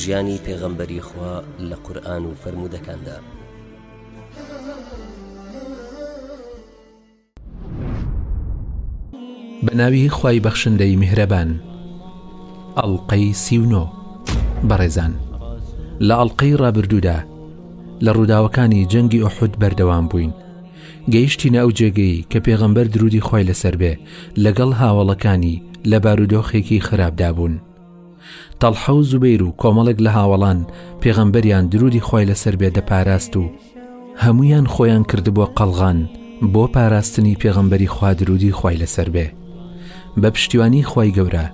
ژیانی پێغەمبەری خوا لە قورئان و فەرموودەکاندا. بە ناوی خوای بەخشندەی میهرەبان ئەڵلقەی سی و نۆ بەڕێزان لە ئەڵلقەی ڕابردوودا لە ڕووداوەکانی جەنگی ئۆحود بەردەوام بووین گەیشتینە ئەو جێگەی کە پێغەمبەر درودی خۆی لەسەر بێ لەگەڵ هاوڵەکانی لە بارودۆخێکی خراپدا بوون تەڵحە و زوبەیر و کۆمەڵێک لە هاوەڵان پێغەمبەریان درودی خوای لەسەر بێ دەپاراست و هەمویان خۆیان کردبووە قەڵغان بۆ پاراستنی پێغەمبەری خوا درودی خوای لەسەر بێ بە پشتیوانی خوای گەورە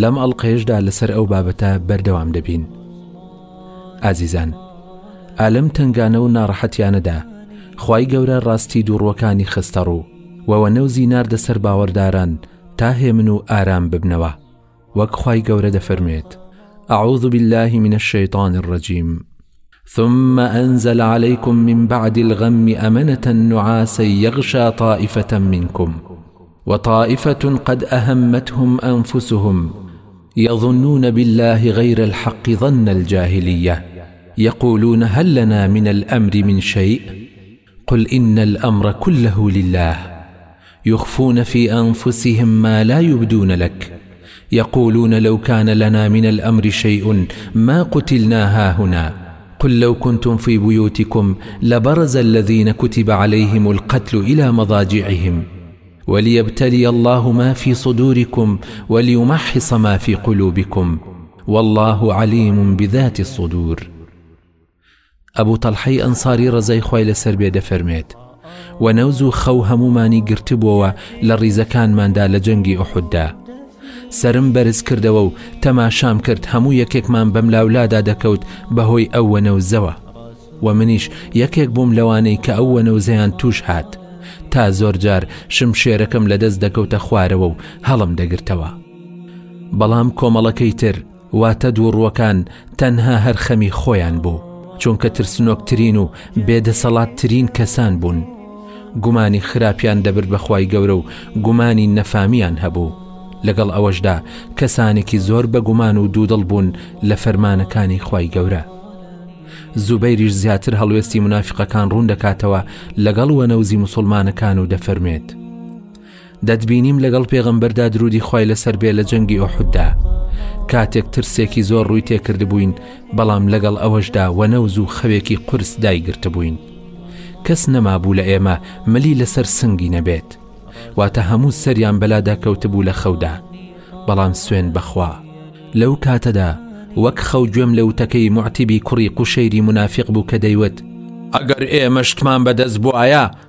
لەم ئەڵلقەیەشدا لەسەر ئەو بابەتە بەردەوام دەبین ئازیزان ئالم تنگانە و ناڕەحەتیانەدا خی گەورە ڕاستی دووڕوەکانی خستە ڕوو وەوە نەوزی ناردە سەر باوەڕداران تا هێمن و ئارام ببنەوە وكخاي قورة دفرميت أعوذ بالله من الشيطان الرجيم ثم أنزل عليكم من بعد الغم أمنة نعاسا يغشى طائفة منكم وطائفة قد أهمتهم أنفسهم يظنون بالله غير الحق ظن الجاهلية يقولون هل لنا من الأمر من شيء قل إن الأمر كله لله يخفون في أنفسهم ما لا يبدون لك يقولون لو كان لنا من الأمر شيء ما قتلنا هنا قل لو كنتم في بيوتكم لبرز الذين كتب عليهم القتل إلى مضاجعهم وليبتلي الله ما في صدوركم وليمحص ما في قلوبكم والله عليم بذات الصدور ئەبوو تەلحەی ئەنساری ڕزای خی لەسەر بێ دەفەرمێت و نەوز و خەو هەمومانی گرتبووەوە لە ڕیزەکانماندا لە جەنگی ئۆحوددا سرم بەرز کردەوە و تەماشام کرد هەموو یەکێکمان بەم لاولادا دەکەوت بەهۆی ئەو وەنەوزەوە و منیش یەکێک بووم لەوانەی کە ئەو وەنەوزەیان توش هات تا زۆر جار شم شێرەکەم لە دەست دەکەوتە خوارەوە و هەڵم دەگرتەوە بەڵام کۆمەڵەکەی تر واتە دووڕووەکان تەنها هەر خەمی خۆیان بوو، چونکە ترسنۆکترین و بێ دەسەڵات ترین کەسان بوون. گومانی خراپیان دەبرد بە خوای گەورە و گومانی نەفامیان هەبوو. لەگەڵ ئەوەشدا کەسانێکی زۆر بە گومان و دوودڵ بوون لە فەرمانەکانی خوای گەورە. زوبەیریش زیاتر هەڵوێستی مونافیقەکان ڕوون دەکاتەوە لەگەڵ وەنەوزی موسوڵمانەکان و دەفەرموێت، دەتبینیم لەگەڵ پێغەمبەردا درودی خوای لەسەر بێ لە جەنگی ئۆحددا کاتێک ترسێکی زۆر ڕووی تێکردبووین بەڵام لەگەڵ ئەوەشدا وەنەوز و خەوێکی قرس دایگرتبووین کەس نەمابوو لە ئێمە ملی لەسەر سنگی نەبێت واتە هەموو سەریان بەلادا کەوتبوو لە خەودا بەڵام سوێن بەخوا لەو کاتەدا وەک خەو گوێم لە وتەکەی معتیبی کوڕی قوشەیری منافق بوو کە دەیوت ئەگەر ئێمەشتمان بەدەست بووایە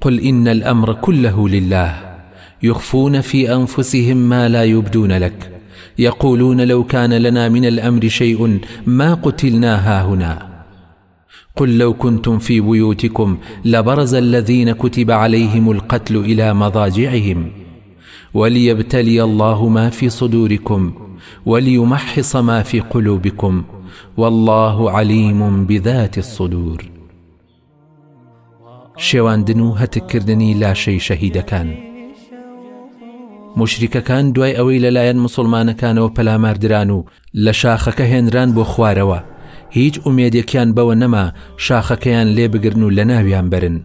قل ان الامر كله لله يخفون في انفسهم ما لا يبدون لك يقولون لو كان لنا من الامر شيء ما قتلنا هاهنا قل لو كنتم في بيوتكم لبرز الذين كتب عليهم القتل الى مضاجعهم وليبتلي الله ما في صدوركم وليمحص ما في قلوبكم والله عليم بذات الصدور شێواندن و هەتک کردنی لاشەی شەهیدەکان موشریکەکان دوای ئەوەی لەلایەن مسلمانەکانەوە پەلاماردران و لە شاخەکە هێنران بۆ خوارەوە هیچ ئومێدێکیان بەوە نەما شاخەکەیان لێبگرن و لە ناویان برن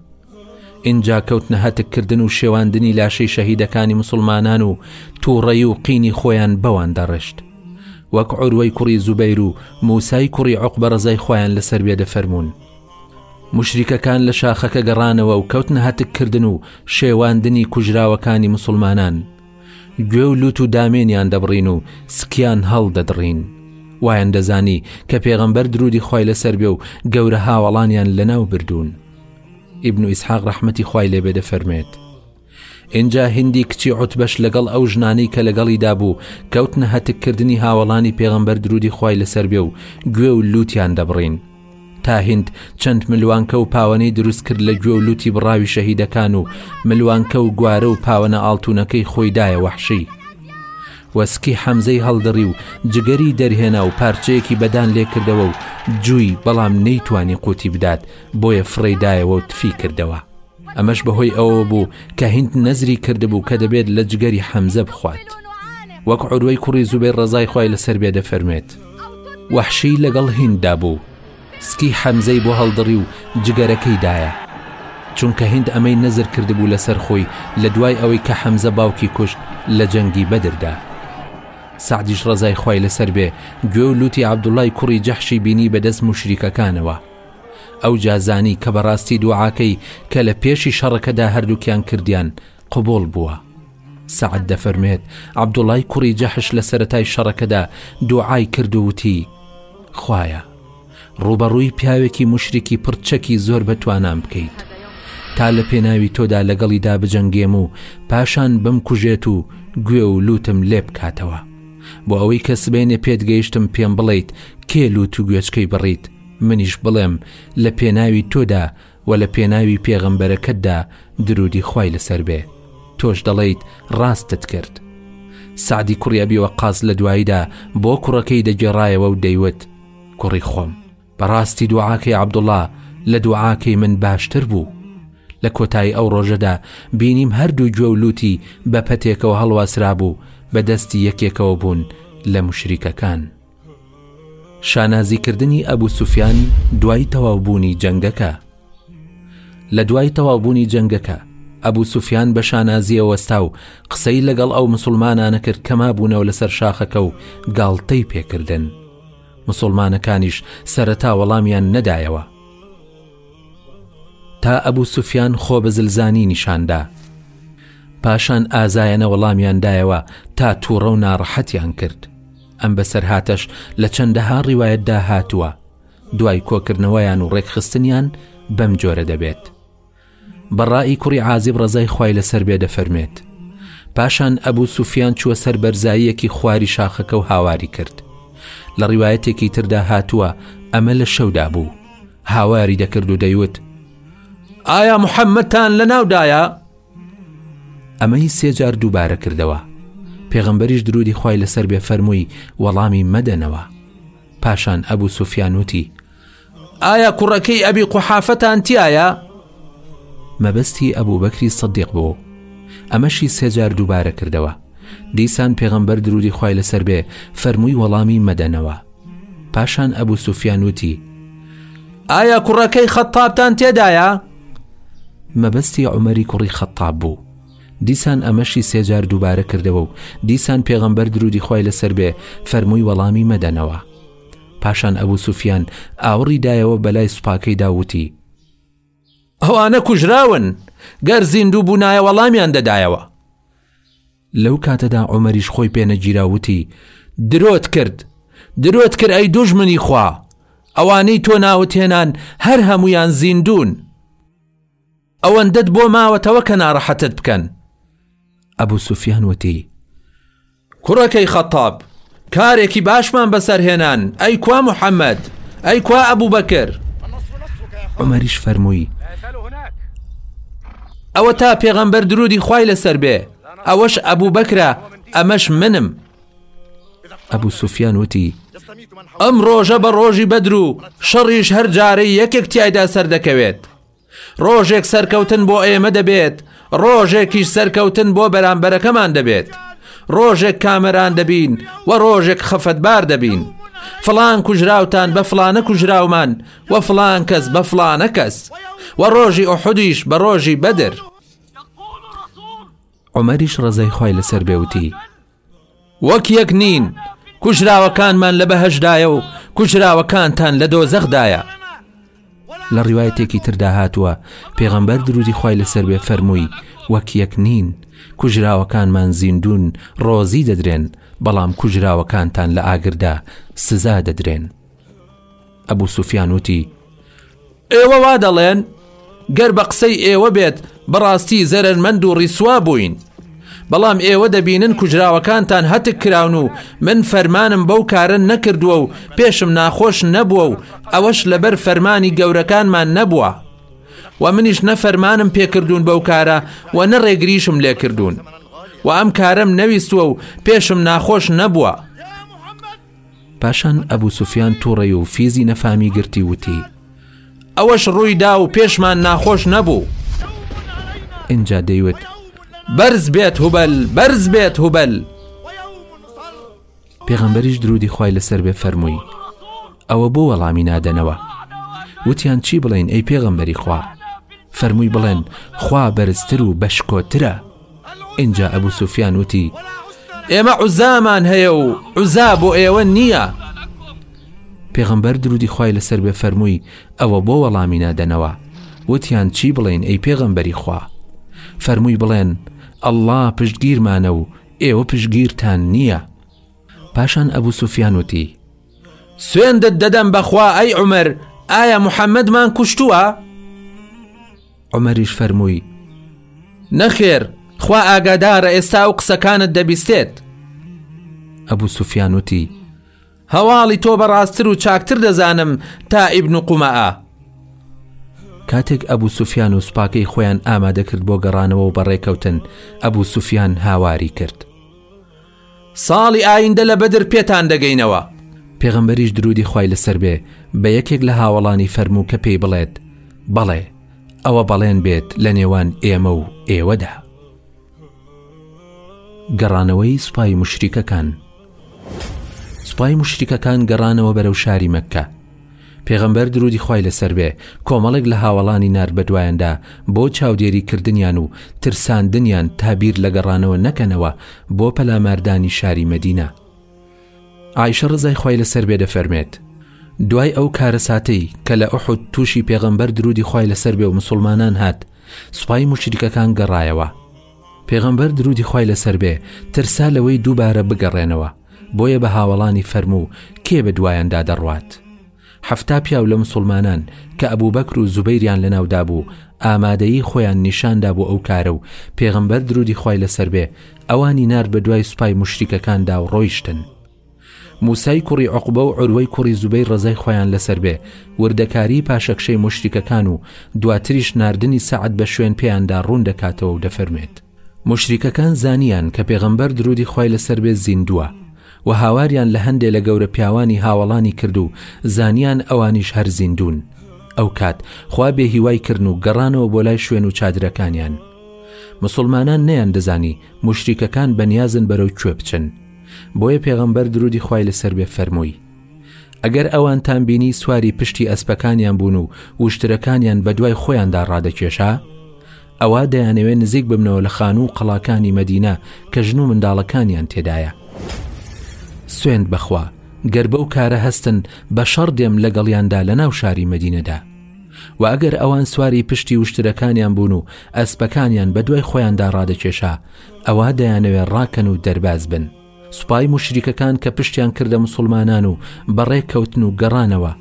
ئینجا کەوتنە هەتککردن و شێواندنی لاشەی شەهیدەکانی مسلمانان و تووڕەی و قینی خۆیان بەوان دەڕشت وەک عروەی کوڕی زوبەیر و موسای کوڕی عقبە ڕزای خۆیان لەسەر بێ دەفەرمونون موشریکەکان لە شاخەکە گەڕانەوە و کەوتنە هەتک کردن و شێواندنی کوژراوەکانی مسلمانان گوێ و لوت و دامێنیان دەبڕین و سکیان هەڵدەدڕین وایان دەزانی کە پێغەمبەر درودی خی لەسەر بێ و گەورە هاوەڵانیان لەناو بردوون ئیبن و ئیسحاق ڕەحمەتی خی لێبێ دەفەرمێت ئینجا هندی کچی عوتبەش لەگەڵ ئەو ژنانەی کە لەگەڵیدا بوو کەوتنە هەتک کردنی هاوەڵانی پێغەمبەر درودی خوای لەسەر بێ و گوێ و لوتیان دەبڕین تا هند چەند ملوانکە و پاوەنەی دروست کرد لە گوێ و لوتی بڕاوی شەهیدەکان و ملوانکە و گوارە و پاوەنە ئاڵتونەکەی خۆی دایە وەحشی وەسکی حەمزەی هەڵدڕی و جگەری دەرهێنا و پارچەیەکی بەدان لێکردەوە و جووی بەڵام نەیتوانی قوتی بدات بۆیە فڕێی دایەوە و تفی کردەوە ئەمەش بەهۆی ئەوە بوو کە هیند نەزری کردبوو کە دەبێت لە جگەری حەمزە بخوات وەک عروەی کوڕی زوبێر ڕزای خی لەسەر بێ دەفەرمێت وەحشی لەگەڵ هینددا بوو سکی حەمزەی بۆ هەڵدڕی و جگەرەکەی دایە چونکە هند ئەمەی نەزر کردبوو لەسەر خۆی لە دوای ئەوەی کە حەمزە باوکی کوشت لە جەنگی بەدردا سعدیش ڕزای خی لەسەر بێ گوێ و لوتی عبدوڵای کوڕی جەحشی بینی بەدەست مشریکەکانەوە ئەوجا زانی کە بەڕاستی دووعاکەی کە لە پێشی شەڕەکەدا هەردووکیان کردیان قبوڵ بووە سەعد دەفەرمێت عەبدوڵای کوڕی جەحش لە سەرەتای شەڕەکەدا دووعای کرد و وتی خوایە ڕووبەڕووی پیاوێکی مشرێکی پڕچەکی زۆر بەتوانام بکەیت تا لە پێناوی تۆدا لەگەڵیدا بجەنگێم و پاشان بم کوژێت و گوێ و لوتم لێ بکاتەوە بۆ ئەوەی کە سبێنێ پێت گەیشتم پێم بڵیت کێ لوت و گوێچکەی بڕیت منیش بڵێم لە پێناوی تۆدا و لە پێناوی پێغەمبەرەکەتدا درودی خوای لەسەر بێ تۆش دەڵیت ڕاستت کرد سعدی کوڕی ئەبی وەقاز لە دواییدا بۆ کوڕەکەی دەگێڕایەوە و دەیوت کوڕی خۆم بەڕاستی دوعاکەی عەبدوڵا لە دوعاکەی من باشتر بوو لە کۆتایی ئەو ڕۆژەدا بینیم هەردوو گوێ و لوتی بە پەتێکەوە هەڵواسرابوو بە دەستی یەکێکەوە بوون لە مشریکەکان شانازی کردنی ئەبو سوفیان دوای تەواوبوونی جەنگەکە لە دوای تەواوبوونی جەنگەکە ئەبوو سوفیان بە شانازیە وەستا و قسەی لەگەڵ ئەو مسلمانانە کرد کەما بوونەوە لەسەر شاخەکە و گاڵتەی پێکردن مسلمانەکانیش سەرەتا وەڵامیان نەدایەوە تا ئەبوو سوفیان خۆ بە زلزانی نیشاندا پاشان ئازایەنە وەڵامیان دایەوە تا تووڕە و ناڕەحەتیان کرد ئەم بەسەرهاتەش لە چەندەها ڕیواەتدا هاتووە دوای کۆکردنەوەیان و ڕێکخستنیان بەم جۆرە دەبێت بەڕایی کوڕی عازب ڕزای خی لەسەر بێ دەفەرمێت پاشان ئەبوو سوفیان چووە سەر بەرزاییەکی خواری شاخەکە و هاواری کرد لە ڕیواەتێکی تردا هاتووە ئەمە لە شەودا بوو هاواری دەکرد و دەیوت ئایا محەممەتان لە ناودایە؟ ئەمەی سێ جار دووبارە کردەوە پێغەمبەریش درودی خی لەسەر بێ فەرمووی وەڵامی مەدەنەوە پاشان ئەبوو سوفیانوتی ئایا کوڕەکەی ئەبی قوحافەتان تایە مەبەستی ئەبوو بەکری سەدیق بوو ئەمەشی سێجار دووبارە کردەوە دیسان پێغەمبەر درودی خی لەسەر بێ فەرمووی وەڵامی مەدەنەوە پاشان ئەبوو سوفیانوتی ئایا کوڕەکەی خەتتابتان تێدایە؟ مەبەستی عومەری کوڕی خەتاب بوو دیسان ئەمەشی سێجار دووبارە کردەوە و دیسان پێغەمبەر درودی خی لەسەر بێ فەرمووی وەڵامی مەدەنەوە پاشان ئەبوو سوفیان ئاوڕی دایەوە بەلای سوپاکەی داوتی ئەوانە کوژراون گەر زیندوو بوونایە وەڵامیان دەدایەوە لەو کاتەدا عومەریش خۆی پێنەگیرا وتی درۆت کرد درۆت کرد ئەی دوژمنی خوا ئەوانەی تۆ ناوت هێنان هەر هەمویان زیندون ئەوەندەت بۆ ماوەتەوە کە ناڕەحەتت بکەن ئەبوو سوفیان وتی کوڕەکەی خەتاب کارێکی باشمان بەسەر هێنان، ئەی کوا محەمەد؟ ئەی کوا ئەبوبەکر؟ عومەریش فەرمووی، ئەوەتا پێغەمبەر دروودی خوای لەسەر بێ، ئەوەش ئەبوبەکرە، ئەمەش منم. ئەبو سوفیان وتی، ئەم ڕۆژە بە ڕۆژی بەدر و شەڕیش هەر جارەی یەکێک تیایدا سەردەکەوێت. ڕۆژێک سەرکەوتن بۆ ئێمە دەبێت ڕۆژێکیش سەرکەوتن بۆ بەرامبەرەکەمان دەبێت ڕۆژێک کامەران دەبین و ڕۆژێک خەفەتبار دەبین فلان کوژراوتان بە فلانە کوژراومان و فلان کەس بە فلانە کەس و ڕۆژی ئۆحدیش بە ڕۆژی بەدر عمەریش ڕزای خی لەسەر بێوتی وەک یەک نین کوژراوەکانمان لە بەهشدایە و کوژراوەکانتان لە دۆزەخدایە لە ڕیواەتێکی تردا هاتووە پێغەمبەر درودی خی لەسەر بێ فەرمووی وەک یەک نین کوژراوەکانمان زیندون ڕۆزی دەدرێن بەڵام کوژراوەکانتان لە ئاگردا سزا دەدرێن ئەبوو سوفیان وتی ئێوە وا دەڵێن گەر بە قسەی ئێوە بێت بەڕاستی زەرمەند و ڕیسوا بووین بەڵام ئێوە دەبینن کوژراوەکانتان هەتک کراون و من فەرمانم بەو کارن نەکردووە و پێشم ناخۆش نەبووە و ئەوەش لەبەر فەرمانی گەورەکانمان نەبووە و منیش نەفەرمانم پێکردوون بەو کارە و نە ڕێگریشم لێکردوون و ئەم کارم نەویستووە و پێشم ناخۆش نەبووە پاشان ئەبوو سوفیان توڕەی و فیزی نەفامی گرتی وتی ئەوەش ڕوویدا و پێشمان ناخۆش نەبوو ئینجا دەیوت بەرز بێت هوبەل بەرز بێت هوبەل پێغەمبەریش درودی خی لەسەر بێ فەرمووی ئەوە بۆ وەڵامی نادەنەوە وتیان چی بڵین ئەی پێغەمبەری خوا فەرمووی بڵێن خوا بەرزتر و بەشکۆترە ئینجا ئەبوو سوفیان وتی ئێمە عوزامان هەیە و عوزا بۆ ئێوە نییە پێغەمبەر درودی خی لەسەر بێ فەرمووی ئەوە بۆ وەڵامی نادەنەوە وتیان چی بڵێن ئەی پێغەمبەری خوا فەرمووی بڵێن ئەلله پشتگیرمانە و ئێوە پشگیرتان نییە پاشان ئەبوو سوفیان وتی سوێندت دەدەم بەخوا ئەی عمر ئایا محەممەدمان کوشتووە؟ عومەریش فەرمووی نەخێر خوا ئاگادارە ئێستا و قسەکانت دەبیستێت ئەبوو سوفیانوتی هەواڵی تۆ بەڕاستتر و چاکتر دەزانم تا ئیبن و قومەئە کاتێک ئەبوو سوفیان و سوپاکەی خۆیان ئامادەکرد بۆ گەڕانەوە و بەڕێکەوتن ئەبوو سوفیان هاواری کرد ساڵی ئایندە لە بەدر پێتان دەگەینەوە. پێغەمبەریش درودی خوای لەسەر بێ بە یەکێک لە هاوەڵانی فەرموو کە پێی بڵێت بەڵێ ئەوە بەڵێن بێت لە نێوان ئێمە و ئێوەدا گەڕانەوەی سوپای مشریکەکان سوپای مشریکەکان گەڕانەوە بەرەو شاری مەککە پێغەمبەر درودی خوای لەسەر بێ کۆمەڵێک لە هاوەڵانی نارد بەدوایاندا بۆ چاودێری کردنیان و ترساندنیان تا بیر لە گەڕانەوە نەکەنەوە بۆ پەلاماردانی شاری مەدینە عیشە ڕزای خوای لەسەر بێ دەفەرمێت دوای ئەو کارەساتەی کە لە ئوحود تووشی پێغەمبەر درودی خوای لەسەر بێ و مسلمانان هات سوپای مشریکەکان گەڕایەوە پێغەمبەر درودی خوای لەسەر بێ ترسا لەوەی دووبارە بگەڕێنەوە بۆیە بە هاوەڵانی فەرموو کێ بە دوایاندا دەڕوات حەفتا پیاو لە مسلمانان کە ئەبوو بەکر و زوبەیریان لە ناودابوو ئامادەیی خۆیان نیشاندا بۆ ئەو کارە و پێغمبەر درودی خی لەسەر بێ ئەوانی نرد بە دوای سوپای مشتیکەکاندا و ڕۆیشتن موسای کوڕی عقبە و عروەی کوڕی زوبەی ڕزای خۆیان لەسەر بێ وردەکاری پاشەکشەی مشتیکەکان و دواتریش نردنی سەعد بە شوێن پێیاندا ڕوون دەکاتەوە و دەفەرمێت موشریکەکان زانیان کە پێغەمبەر درودی خوای لەسەر بێت زیندووە و هاواریان لە هەندێ لە گەورە پیاوانی هاوەڵانی کرد و زانیان ئەوانیش هەر زیندوون ئەو کات خوا بێ هیوای کردن و گەڕانەوە بۆ لای شوێن و چادرەکانیان مسلمانان نیان دەزانی مشریکەکان بەنیازن بەرەو کوێ بچن بۆیە پێغەمبەر درودی خوای لەسەر بێ فەرمووی ئەگەر ئەوانتان بینی سواری پشتی ئەسپەکانیان بوون و وشترەکانیان بە دوای خۆیاندا ڕادەکێشا ئەوا دەیانەوێت نزیک ببنەوە لە خانوو و قەڵاکانی مەدینە کە ژن و منداڵەکانیان تێدایە سوێند بەخوا گەر بەو کارە هەستن بە شەڕ دێم لەگەڵیاندا لە ناو شاری مەدینەدا و ئەگەر ئەوان سواری پشتی وشترەکانیان بوون و ئەسپەکانیان بە دوای خۆیاندا ڕادەکێشا ئەوا دەیانەوێت ڕاکەن و دەرباز بن سوپای موشریکەکان کە پشتیان کردە موسڵمانان و بەڕێ کەوتن و گەڕانەوە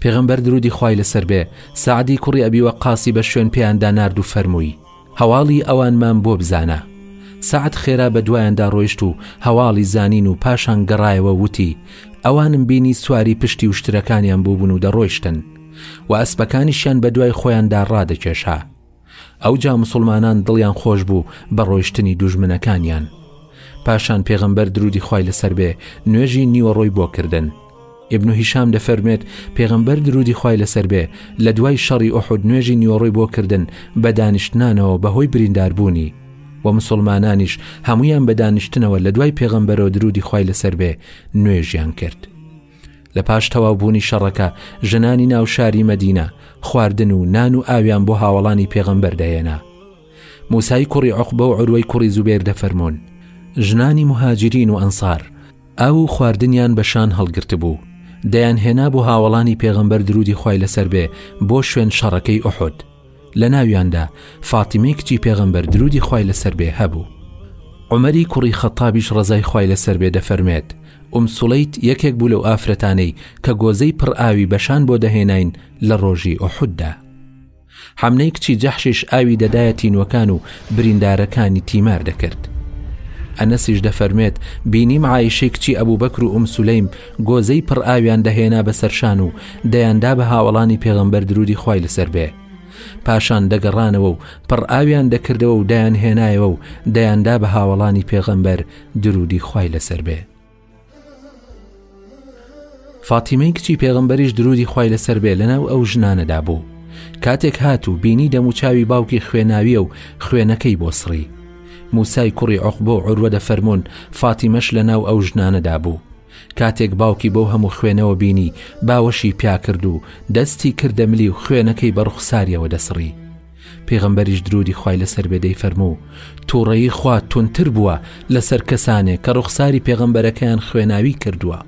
پێغمبەر درودی خوای لەسەر بێ سعدی کوڕی ئەبی وە قاسی بە شوێن پێیاندا نرد و فەرمووی هەواڵی ئەوانمان بۆ بزانە سعد خێرا بە دوایاندا ڕۆیشت و هەواڵی زانین و پاشان گەڕایەوە وتی ئەوانم بینی سواری پشتی و شترەکانیان بووبوون و دەڕۆیشتن و ئەسپەکانیشیان بە دوای خۆیاندا ڕادەکێشا ئەوجا مسوڵمانان دڵیان خۆش بوو بە ڕۆیشتنی دوژمنەکانیان پاشان پێغەمبەر درودی خوای لەسەر بێ نوێژی نیوەڕۆی بۆ کردن ابن هیشام دەفەرمێت پێغەمبەر درودی خوای لەسەر بێ لە دوای شەڕی ئوحود نوێژی نیوەڕۆی بۆ کردن بە دانیشتنانەوە بەهۆی برینداربوونی و مسوڵمانانیش هەمویان بە دانیشتنەوە لە دوای پێغەمبەرەوە درودی خوای لەسەر بێ نوێژیان کرد لە پاش تەواو بوونی شەڕەکە ژنانی ناو شاری مەدینە خواردن و نان و ئاویان بۆ هاوڵانی پێغەمبەر دەهێنا موسای کوڕی عقبە و عروەی کوڕی زوبێر دەفەرمونون ژنانی مهاجرین و ئەنسار ئاو و خواردنیان بە شان هەڵگرت بوو دەیان هێنا بۆ هاوڵانی پێغەمبەر درودی خی لەسەر بێ بۆ شوێن شەڕەکەی ئۆحود لە ناویاندا فاتیمەی کچی پێغەمبەر درودی خوای لەسەر بێ هەبوو عمەری کوڕی خەتابیش ڕزای خوای لەسەر بێ دەفەرمێت ئوم سوڵیت یەکێک بوو لەو ئافرەتانەی کە گۆزەی پڕ ئاوی بەشان بۆ دەهێناین لە ڕۆژی ئوحوددا حەمنەی کچی جەحشیش ئاوی دەدایە تینوەکان و بریندارەکانی تیمار دەکرد ئەنەسیش دەفەرمێت بینیم عیشەی کچی ئەبوو بەکر و ئوم سولەیم گۆزەی پڕ ئاویان دەهێنا بەسەر شان و دەیاندا بە هاوەڵانی پێغەمبەر درودی خوای لەسەر بێ پاشان دەگەڕانەوە و پڕ ئاویان دەکردەوە و دایان هێنایەوە و دەیاندا بە هاوەڵانی پێغەمبەر درودی خوای لەسەر بێ فاتیمەی کچی پێغمبەریش درودی خی لەسەر بێ لەناو ئەو ژنانەدا بوو کاتێک هات و بینی دەموچاوی باوکی خوێناویە و خوێنەکەی بۆ سڕی موسای کوڕی عوقبە و عوروە دەفەرموون، فاتیمەش لەناو ئەو ژنانەدا بوو. کاتێک باوکی بەو هەموو خوێنەوە بینی، باوەشی پیا کرد و دەستی کردە ملی و خوێنەکەی بە ڕوخساریەوە دەسڕی. پێغەمبەریش درودی خوای لەسەر بێ دەیفەرموو، تووڕەیی خوا توندتر بووە لەسەر کەسانێک کە ڕوخساری پێغەمبەرەکەیان خوێناوی کردووە.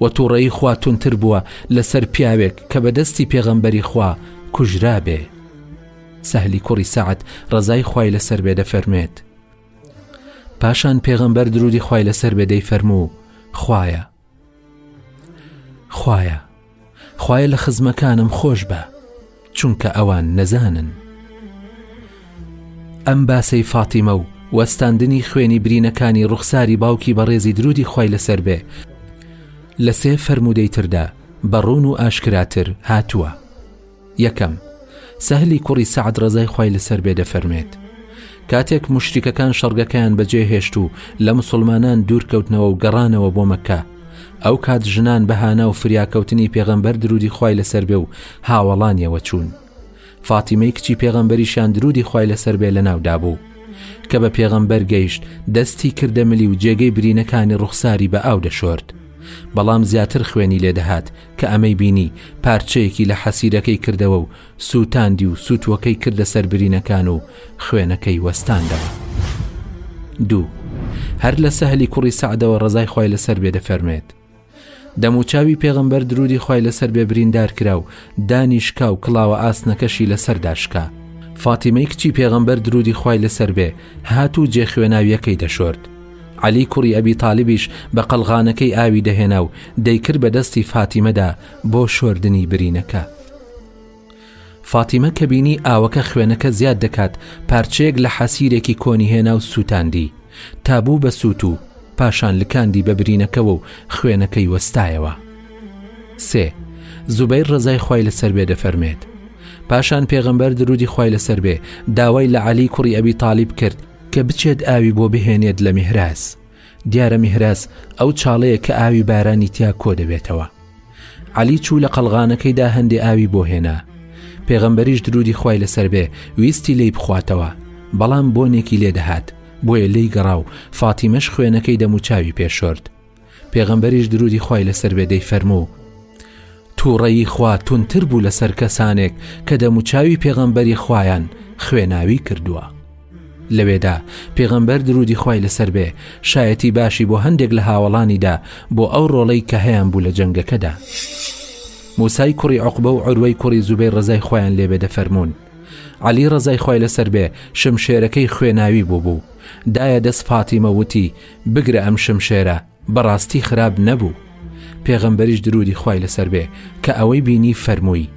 وە توڕەیی خوا توندتر بووە لەسەر پیاوێک کە بە دەستی پێغەمبەری خوا کوژرابێ سەهلی کوڕی سەعد ڕەزای خوای لەسەر بێ دەفەرموێت پاشان پێغەمبەر درودی خوای لەسەر بێ دەی فەرموو خوایە خوایە خوایە لە خزمەکانم خۆش بە چونکە ئەوان نەزانن ئەم باسەی فاتیمە و وەستاندنی خوێنی برینەکانی ڕوخساری باوکی بەڕێزی درودی خی لەسەر بێ لە سێ فەرموودەی تردا بە ڕوون و ئاشکراتر هاتووە یەکەم، سەهلی کوڕی سەعد ڕەزای خوای لەسەر بێ دەفەرموێت، کاتێک موشریکەکان شەڕگەکەیان بەجێ هێشت و لە مسوڵمانان دوور کەوتنەوە و گەڕانەوە بۆ مەککە، ئەو کات ژنان بە هانا و فریاکەوتنی پێغەمبەر دروودی خوای لەسەر بێ و هاوەڵانیەوە چوون. فاتیمەی کچی پێغەمبەریشیان دروودی خوای لەسەر بێ لەناو دابوو. کە بە پێغەمبەر گەیشت دەستی کردە ملی و جێگەی برینەکانی ڕوخساری بە ئاو دەشۆرد. بەڵام زیاتر خوێنی لێ دەهات کە ئەمەی بینی پارچەیەکی لە حەسیرەکەی کردەوە و سووتاندی و سووتوەکەی کردە سەر برینەکان و خوێنەکەی وەستاندەوە دوو هەر لە سەهلی کوڕی سعدەوە ڕزای خی لەسەر بێ دەفەرمێت دەموچاوی پێغمبەر درودی خی لەسەر بێ بریندار کرا و دانیشکا و کڵاوە ئاسنەکەشی لەسەر داشکا فاتیمەی کچی پێغمبەر درودی خی لەسەر بێ هات و جێ خوێناویەکەی دەشۆرد عەلی کوڕی ئەبی تالیبیش بە قەڵغانەکەی ئاوی دەهێنا و دەیکرد بە دەستی فاتیمەدا بۆ شۆردنی برینەکە. فاتیمە کە بینی ئاوەکە خوێنەکە زیاد دەکات پارچەیەک لە حەسیرێکی کۆنی هێنا و سووتاندی تابوو بە سووت و پاشان لکاندی بە برینەکەەوە و خوێنەکەی وەستایەوە. سێ زوبەی ڕزای خی لەسەر بێ دەفەرمێت. پاشان پێغەمبەر درودی خی لەسەر بێ داوای لە عەلی کوڕی ئەبی تاالب کرد کە بچێت ئاوی بۆ بهێنێت لە میهراز دیارە میهراز ئەو چاڵەیە کە ئاوی بارانی تیا کۆ دەبێتەوە علی چوو لە قەلغانەکەیدا هەندێ ئاوی بۆ هێنا پێغەمبەریش درودی خی لەسەر بێ ویستی لی بخواتەوە بەڵام بۆنێکی لێدەهات بۆیە لی گەڕا و فاتیمەش خوێنەکەی دەموچاوی پێشۆرد پێغەمبەریش درودی خوای لەسەر بێ دەیفەرموو تووڕەیی خوا تونتر بوو لەسەر کەسانێک کە دەموچاوی پێغەمبەری خوایان خوێناوی کردووە لەوێدا پێغەمبەر درودی خوای لەسەر بێ شایەتی باشی بۆ هەندێک لە هاوڵانیدا بۆ ئەو ڕۆڵەی کە هەیان بوو لە جەنگەکەدا موسای کوڕی عقبە و عروەی کوڕی زوبەی ڕزای خۆیان لێبێ دەفەرمونون علی ڕزای خۆی لەسەر بێ شمشێرەکەی خوێناوی بوو بوو دایە دەست فاتیمە وتی بگرە ئەم شمشێرە بەڕاستی خراپ نەبوو پێغەمبەریش درودی خوای لەسەر بێ کە ئەوەی بینی فەرمووی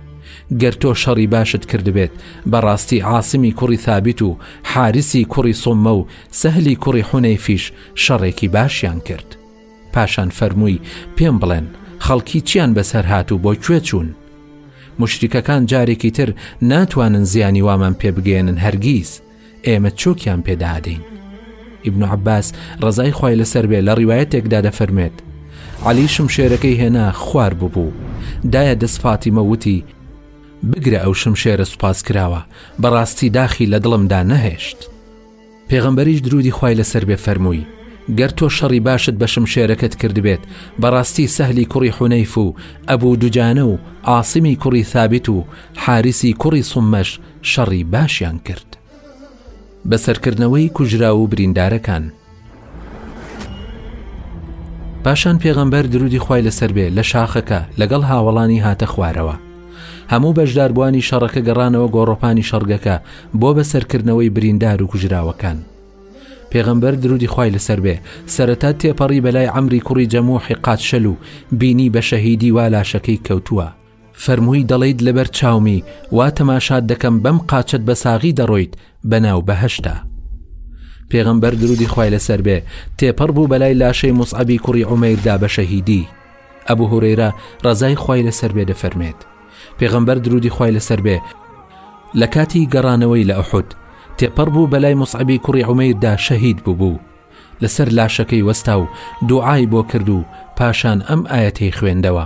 گەر تۆ شەڕی باشت کردبێت بەڕاستی عاسمی کوڕی ثابت و حارسی کوڕی سۆمە و سەهلی کوڕی حونەیفیش شەڕێکی باشیان کرد پاشان فەرمووی پێم بڵێن خەڵکی چیان بەسەر هات و بۆ کوێ چوون مشتیکەکان جارێکی تر ناتوانن زیانی وامان پێ بگەێنن هەرگیز ئێمە چۆکیان پێدادەین ئیبن عباس ڕزای خی لەسەر بێ لە ڕیواەتێکدا دەفەرمێت علی شمشێرەکەی هێنا خوار ببوو دایە دەست فاتیمە وتی بگرە ئەو شمشێرە سوپاس کراوە بەڕاستی داخی لە دڵمدا نەهێشت پێغەمبەریش درودی خی لەسەر بێ فەرمووی گەر تۆ شەڕی باشت بە شمشێرەکەت کردبێت بەڕاستی سەهلی کوڕی حونەیف و ئەبوو دوجانە و ئاسیمی کوڕی ثابت و حارسی کوڕی سوممەش شەڕی باشیان کرد بە سەرکردنەوەی کوژراو و بریندارەکان پاشان پێغەمبەر درودی خی لەسەر بێ لە شاخەکە لەگەڵ هاوڵانی هاتە خوارەوە هەموو بەشداربووانی شەڕەکە گەڕانەوە گۆڕۆپانی شەڕگەکە بۆ بە سەرکردنەوەی بریندار و کوژراوەکان پێغەمبەر درودی خی لەسەر بێ سەرەتا تێپەڕی بەلای ئەمری کوڕی جەموحی قاتشەل و بینی بە شەهیدی وا لاشەکەی کەوتووە فەرمووی دەڵێیت لەبەر چاومی وا تەماشات دەکەم بەم قاچەت بە ساغی دەڕۆیت بەناو بەهشتا پێغەمبەر درودی خی لەسەر بێ تێپەڕ بوو بەلای لاشەی مسعبی کوڕی عمەیردا بە شەهیدی ئەبوو هورەیرە ڕزای خی لەسەر بێ دەفەرمێت پێغەمبەر درودی خی لەسەر بێ لە کاتی گەڕانەوەی لە ئەحود تێپەڕ بوو بەلای مسعبی کوڕی عمەیردا شەهید ببوو لەسەر لاشەکەی وەستا و دوعای بۆ کرد و پاشان ئەم ئاەتەی خوێندەوە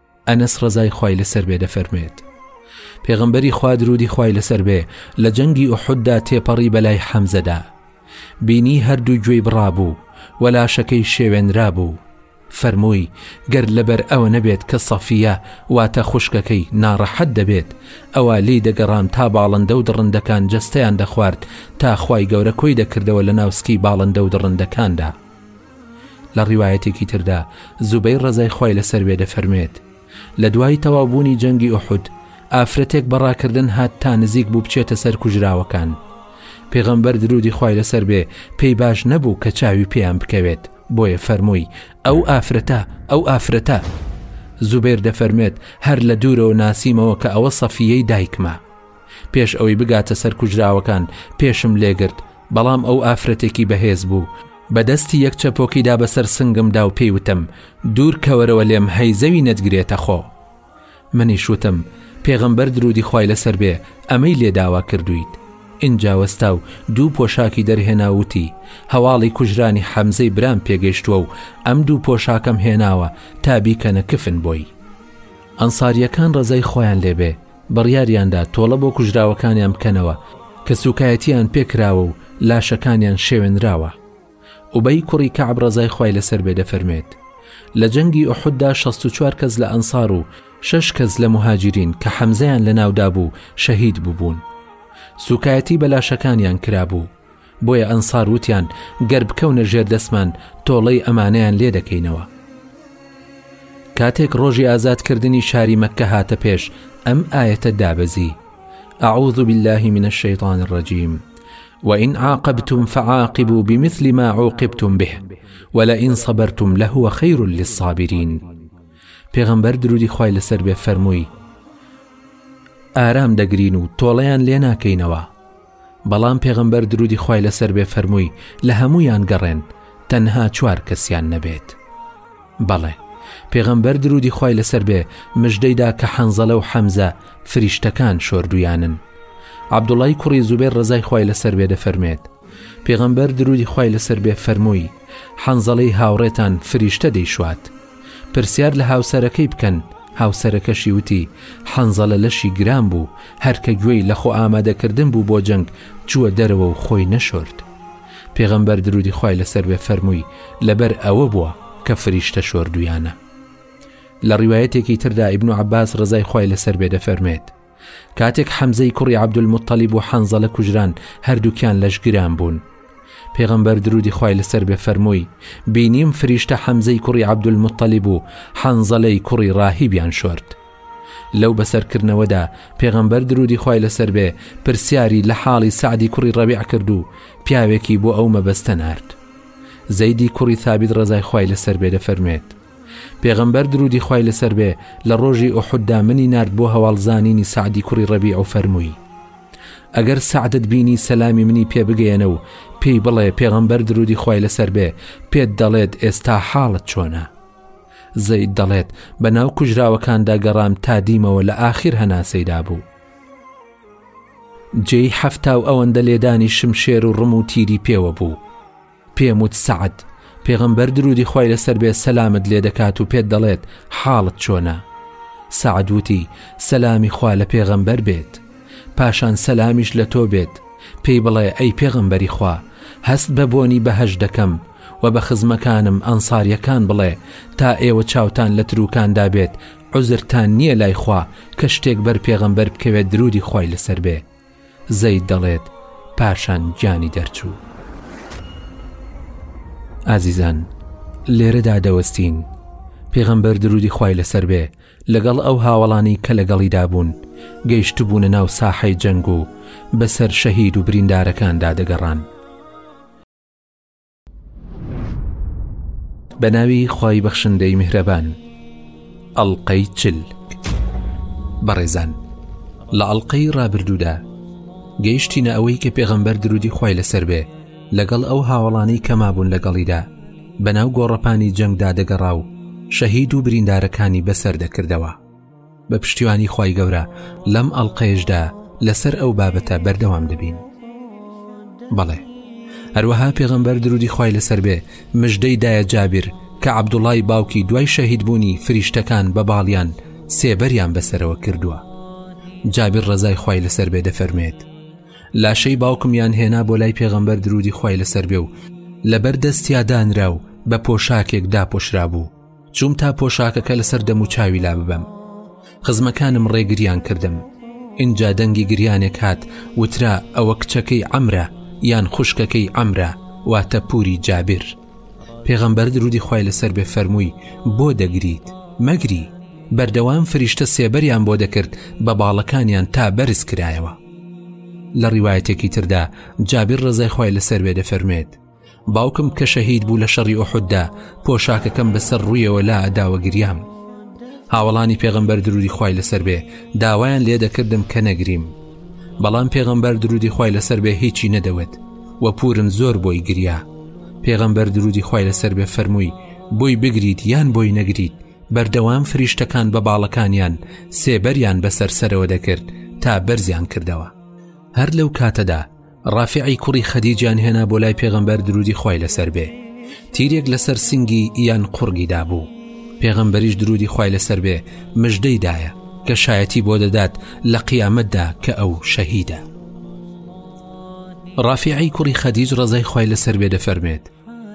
ئەنەس ڕەزای خوای لەسەر بێ دەفەرموێت پێغەمبەری خوا درودی خوای لەسەر بێ لە جەنگی ئوحددا تێپەڕی بەلای حەمزەدا بینی هەردوو گوێی بڕابوو و لاشەکەی شێوێنرا بوو فەرمووی گەر لەبەر ئەوە نەبێت کە سەفیە واتە خوشکەکەی ناڕەحەت دەبێت ئەوە لی دەگەڕام تا باڵندە و دڕندەکان جەستەیان دەخوارد تا خوای گەورە کۆی دەکردەوە لە ناوسکی باڵندە و دڕندەکاندا لە ڕیوایەتێکی تردا زوبەیر ڕەزای خوای لەسەر بێ دەفەرموێت، لە دوای تەواو بوونی جەنگی ئوحود ئافرەتێک بە ڕاکردن هات تا نزیک بوو بچێتە سەر کوژراوەکان، پێغەمبەر دروودی خوای لەسەر بێ پێی باش نەبوو کە چاوی پێیان بکەوێت بۆیە فەرمووی، ئەو ئافرەتە، ئەو ئافرەتە! زوبەیر دەفەرموێت، هەر لە دوورەوە ناسیمەوە کە ئەوە سەفییەی دایکمە. پێش ئەوەی بگاتە سەر کوژراوەکان پێشم لێگرت، بەڵام ئەو ئافرەتێکی بەهێز بوو، بە دەستی یەک چەپۆکی دا بەسەر سنگمدا و پێی وتم، دوور کەوەرەوە لێم هەی زەوی نەتگرێتە خۆ. منیش وتم، پێغەمبەر درودی خوای لەسەر بێ ئەمەی لێ داوا کردوویت. ئینجا وەستا و دوو پۆشاکی دەرهێنا و وتی، هەواڵی کوژرانی حەمزەی برام پێ گەیشتووە و ئەم دوو پۆشاکەم هێناوە تا بیکەنە کفن بۆی. ئەنسارییەکان ڕەزای خوایان لێ بێ، بڕیاریاندا تۆڵە بۆ کوژراوەکانیان بکەنەوە کە سووکایەتییان پێ کراوە و لاشەکانیان شێوێنراوە. ئوبەی کوڕی کەعب ڕەزای خوای لەسەر بێ دەفەرموێت، لە جەنگی ئوحوددا شەست و چوار کەس لە ئەنسار و شەش کەس لە موهاجیرین کە حەمزەیان لەناودابوو شەهید ببوون. سووکایەتی بە لاشەکانیان کرابوو. بۆیە ئەنسار وتیان گەر بکەونە ژێر دەستمان تۆڵەی ئەمانەیان لێ دەکەینەوە کاتێک ڕۆژی ئازادکردنی شاری مەککە هاتە پێش ئەم ئاەتە دابەزی أعوذ بالله من الشيطان الرجيم وإن عاقبتم فعاقبوا بمثل ما عوقبتم به ولئن صبرتم لهو خير للصابرين پێغەمبەر درودی خی لەسەر بێ فەرمووی ئارام دەگرین و تۆڵەیان لێ ناکەینەوە بەڵام پێغەمبەر درودی خوای لەسەر بێ فەرمووی لە هەموویان گەڕێن تەنها چوار کەسیان نەبێت بەڵێ پێغەمبەر درودی خوای لەسەر بێ مژدەیدا کە حەنزەلە و حەمزە فریشتەکان شۆردویانن عبدوڵای کوڕی زوبێر ڕزای خوای لەسەر بێ دەفەرمێت پێغەمبەر درودی خوای لەسەر بێ فەرمووی حەنزەڵی هاوڕێتان فریشتە دەیشوات پرسیار لە هاوسەرەکەی بکەن، هاوسەرەکەشی وتی، حەنزەلە لەشی گران بوو، هەر کە گوێی لە خۆئامادەکردن بوو بۆ جەنگ، چووە دەرەوە و خۆی نەشۆرد. پێغەمبەر دروودی خوای لەسەر بێ فەرمووی، لەبەر ئەوە بووە کە فریشتە شۆردوویانە. لە ڕیوایەتێکی تردا ئیبن عەباس ڕەزای خوای لەسەر بێ دەفەرمێت، کاتێک حەمزەی کوڕی عەبدولموتەلیب و حەنزەلە کوژران هەردووکیان لەشگران بوون. پێغەمبەر درودی خوای لەسەر بێ فەرمووی بینیم فریشتە حەمزەی کوڕی عەبدولموتەلیب و حەنزەلەی کوڕی ڕاهیبیان شۆرد. لەو بەسەرکردنەوەدا پێغەمبەر درودی خوای لەسەر بێ پرسیاری لە حاڵی سەعدی کوڕی ڕەبیع کرد و پیاوێکی بۆ ئەو مەبەستە نارد. زەیدی کوڕی ثابت ڕەزای خوای لەسەر بێ دەفەرموێت، پێغەمبەر درودی خوای لەسەر بێ لە ڕۆژی ئوحوددا منی نارد بۆ هەواڵ زانینی سەعدی کوڕی ڕەبیع و فەرمووی ئەگەر سەعدت بینی سەلامی منی پێ بگەیەنە و پێی بڵێ پێغەمبەر درودی خوای لەسەر بێ پێت دەڵێت ئێستا حاڵت چۆنە؟ زەید دەڵێت بە ناو کوژراوەکاندا گەڕام تا دیمەوە لە ئاخیر هەناسەیدا بوو. جێی حەفتا و ئەوەندە لێدانی شمشێر و ڕم و تیری پێوە بوو. پێم وت، سەعد، پێغەمبەر دروودی خوای لەسەر بێت سەلامت لێ دەکات و پێت دەڵێت، حاڵت چۆنە؟ سەعد وتی، سەلامی خوا لە پێغەمبەر بێت. پاشان سەلامیش لە تۆ بێت، پێی بڵێ، ئەی پێغەمبەری خوا، هەست بە بۆنی بەهەشت دەکەم، وە بە خزمەکانم، ئەنسارییەکان، بڵێ، تا ئێوە چاوتان لە ترووکاندا بێت، عوزرتان نییە لای خوا کە شتێک بەر پێغەمبەر بکەوێت دروودی خوای لەسەر بێ. زەید دەڵێت پاشان گیانی دەرچوو. ئازیزان لێرەدا دەوەستین پێغەمبەر درودی خوای لەسەر بێ لەگەڵ ئەو هاوڵانی کە لەگەڵیدا بوون گەیشتبوونە ناو ساحەی جەنگ و بەسەر شەهید و بریندارەکاندا دەگەڕان بەناوی خوای بەخشندەی میهرەبان ئەڵلقەی چل بەڕێزان لە ئەڵلقەی ڕابردوودا گەیشتینە ئەوەی کە پێغەمبەر درودی خوای لەسەر بێ لەگەڵ ئەو هاوڵانی کەمابوون لەگەڵیدا بەناو گۆڕەپانی جەنگدا دەگەڕا و شەهید و بریندارەکانی بەسەر دەکردەوە بە پشتیوانی خی گەورە لەم ئەڵلقەیشدا لەسەر ئەو بابەتە بەردەوام دەبین بەڵێ هەروەها پێغەمبەر درودی خی لەسەر بێ مژدەی دایە جابیر کە عبدوڵای باوکی دوای شەهید بوونی فریشتەکان بە باڵیان سێبەریان بەسەرەوە کردووە جابیر ڕزای خی لەسەر بێ دەفەرمێت لاشەی باوکمیان هێنا بۆ لای پێغەمبەر درودی خی لەسەر بێ و لەبەر دەستیادانرا و بە پۆشاکێک داپۆشرا بوو چوم تا پۆشاکەکە لەسەر دەم و چاوی لا ببەم خزمەکانم ڕێگریان کردم ئینجا دەنگی گریانێک هات وترا ئەوە کچەکەی ئەمرە یان خوشکەکەی ئەمرە واتە پوری جابر پێغەمبەر درودی خی لەسەر بێ فەرمووی بۆ دەگریت مەگری بەردەوام فریشتە سێبەریان بۆ دەکرد بە باڵەکانیان تا بەرز کرایەوە لە ڕیواەتێکی تردا جابیر ڕزای خی لەسەر بێ دەفەرمێت باوکم کە شەهید بوو لە شەڕی ئۆحددا پۆشاکەکەم بەسەر ڕوویەوە لا ئەداوە گریام هاوڵانی پێغمبەر درودی خی لەسەر بێ داوایان لێ دەکردم کە نەگریم بەڵام پێغمبەر درودی خی لەسەر بێ هیچی نەدەوت و پورم زۆر بۆی گریا پێغمبەر درودی خی لەسەر بێ فەرمووی بۆی بگریت یان بۆی نەگریت بەردەوام فریشتەکان بە باڵەکانیان سێبەریان بەسەر سەرەوە دەکرد تا بەرزیان کردەوە هەر لەو کاتەدا ڕافعی کوڕی خەدیجیان هێنا بۆ لای پێغەمبەر درودی خی لەسەر بێ تیرێک لەسەر سنگی یان قڕگیدا بوو پێغەمبەریش درودی خی لەسەر بێ مژدەیدایە کە شایەتی بۆ دەدات لە قیامەتدا کە ئەو شەهیدە ڕافعی کوڕی خەدیج ڕزای خی لەسەر بێ دەفەرمێت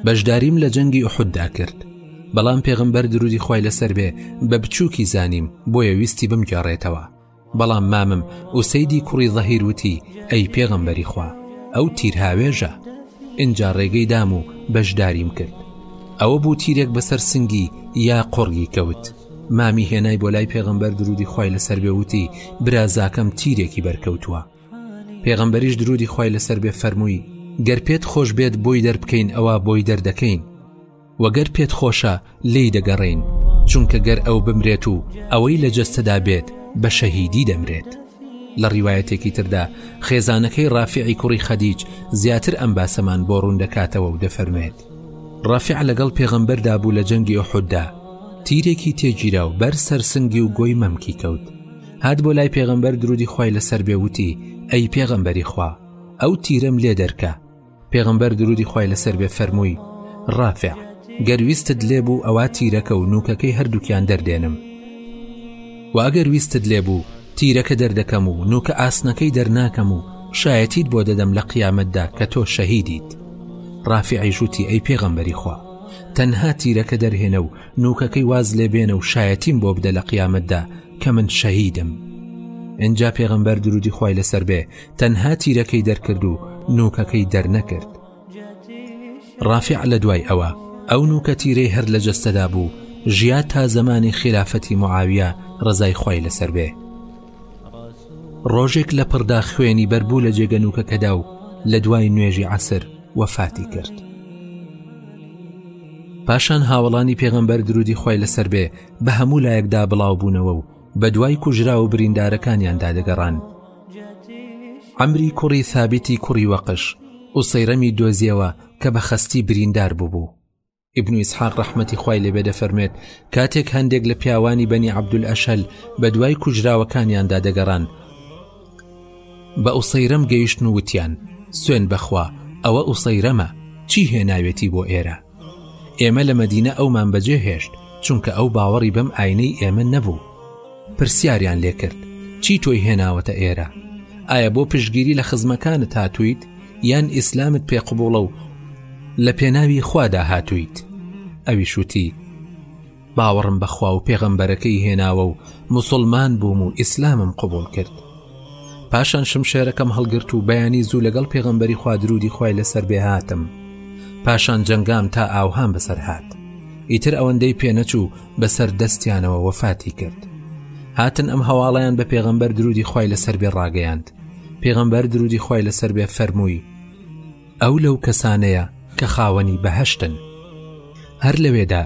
بەشداریم لە جەنگی ئوحددا کرد بەڵام پێغمبەر درودی خی لەسەر بێ بە بچووکی زانیم بۆیە ویستی بمگەڕێتەوە بەڵام مامم ئوسەیدی کوڕی ظەهیر وتی ئەی پێغەمبەری خوا ئەو تیرهاوێژە ئینجا ڕێگەی دام و بەشداریم کرد ئەوە بوو تیرێک بەسەر سنگی یا قڕگی کەوت مامی هێنای بۆ لای پێغەمبەر درودی خی لەسەر بێوتی برازاکەم تیرێکی بەرکەوتووە پێغەمبەریش درودی خی لەسەر بێ فەرمووی گەر پێت خۆش بێت بۆی دەربکەین ئەوە بۆی دەردەکەین وە گەر پێت خۆشە لێی دەگەڕێین چونکە گەر ئەو بمرێت و ئەوەی لە جەستەدا بێت بە شەهیدی دەمرێت لە ڕیواەتێکی تردا خێزانەکەی ڕافعی کوڕی خەدیج زیاتر ئەم باسەمان بۆ ڕوون دەکاتەوە و دەفەرمێت ڕافع لەگەڵ پێغەمبەردا بوو لە جەنگی ئۆحوددا تیرێکی تێگیرا و بەر سەرسنگی و گۆی مەمکی کەوت هات بۆ لای پێغەمبەر درودی خی لەسەر بێوتی ئەی پێغەمبەری خوا ئەو تیرەم لێ دەرکە پێغەمبەر درودی خوای لەسەر بێ فەرمووی ڕافع گەر ویستت لێ بوو ئەوە تیرەکە و نوکەکەی هەردووکیان دەردێنم و ئەگەر ویستت لێ بوو تیرەکە دەردەکەم و نوکە ئاسنەکەی دەرناکەم و شایەتیت بۆ دەدەم لە قیامەتدا کە تۆ شەهیدیت ڕافعی ژووتی ئەی پێغەمبەری خوا تەنها تیرەکە دەرهێنە و نوکەکەی واز لێ بێنە و شایەتیم بۆ بدە لە قیامەتدا کە من شەهیدم ئەجا پێغەمبەر درودی خی لەسەر بێ تەنها تیرەکەی دەرکرد و نوکەکەی دەرنەکرد ڕافع لە دوای ئەوە ئەو نوکە تیرەی هەر لە جەستەدا بوو ژیا تا زمانی خلافەتی معاویە ڕزای خی لەسەر بێ ڕۆژێک لە پڕدا خوێنی بەربوو لە جێگەنووکەکەدا و لە دوای نوێژی عسر وەفاتی کرد پاشان هاوڵانی پێغەمبەر درودی خی لەسەر بێ بە هەموو لایەکدا بڵاو بوونەوە و بە دوای کوژرا و بریندارەکانیاندا دەگەڕان ئەمری کوڕی ثابتی کوڕی وەقش و سەیرەمی دۆزیەوە کە بە خەستی بریندار بووبوو ابن ئیسحاق ڕەحمەتی خی لێبێ دەفەرمێت کاتێک هەندێک لە پیاوانی بەنی عبدول ئەشەل بە دوای کوژراوەکانیاندا دەگەڕان بە ئوسەیرەم گەیشتن وتیان سوێن بەخوا ئەوە ئوسەیرەمە چی هێناوێتی بۆ ئێرە ئێمە لە مەدینە ئەومان بەجێ هێشت چونکە ئەو باوەڕی بەم ئاینەی ئێمە نەبوو پرسیاریان لێکرد چی تۆی هێناوەتە ئێرە ئایا بۆ پشگیری لە خزمەکانت هاتوویت یان ئیسلامت پێ قبوڵە و لە پێناوی خوادا هاتوویت ئەوی شووتی باوەڕم بە خوا و پێغەمبەرەکەی هێناوە و موسڵمان بووم و ئیسلامم قبوڵ کرد پاشان شمشێرەکەم هەڵگرت و بەیانی زوو لەگەڵ پێغەمبەری خوا درودی خی لەسەر بێ هاتم پاشان جەنگام تا ئاوهام بەسەر هات ئیتر ئەوەندەی پێنەچوو بەسەر دەستیانەوە وەفاتی کرد هاتن ئەم هەواڵیان بە پێغەمبەر درودی خی لەسەر بێ ڕاگەیاند پێغەمبەر درودی خی لەسەر بێ فەرمووی ئەو لەو کەسانەیە کە خاوەنی بەهەشتن هەر لەوێدا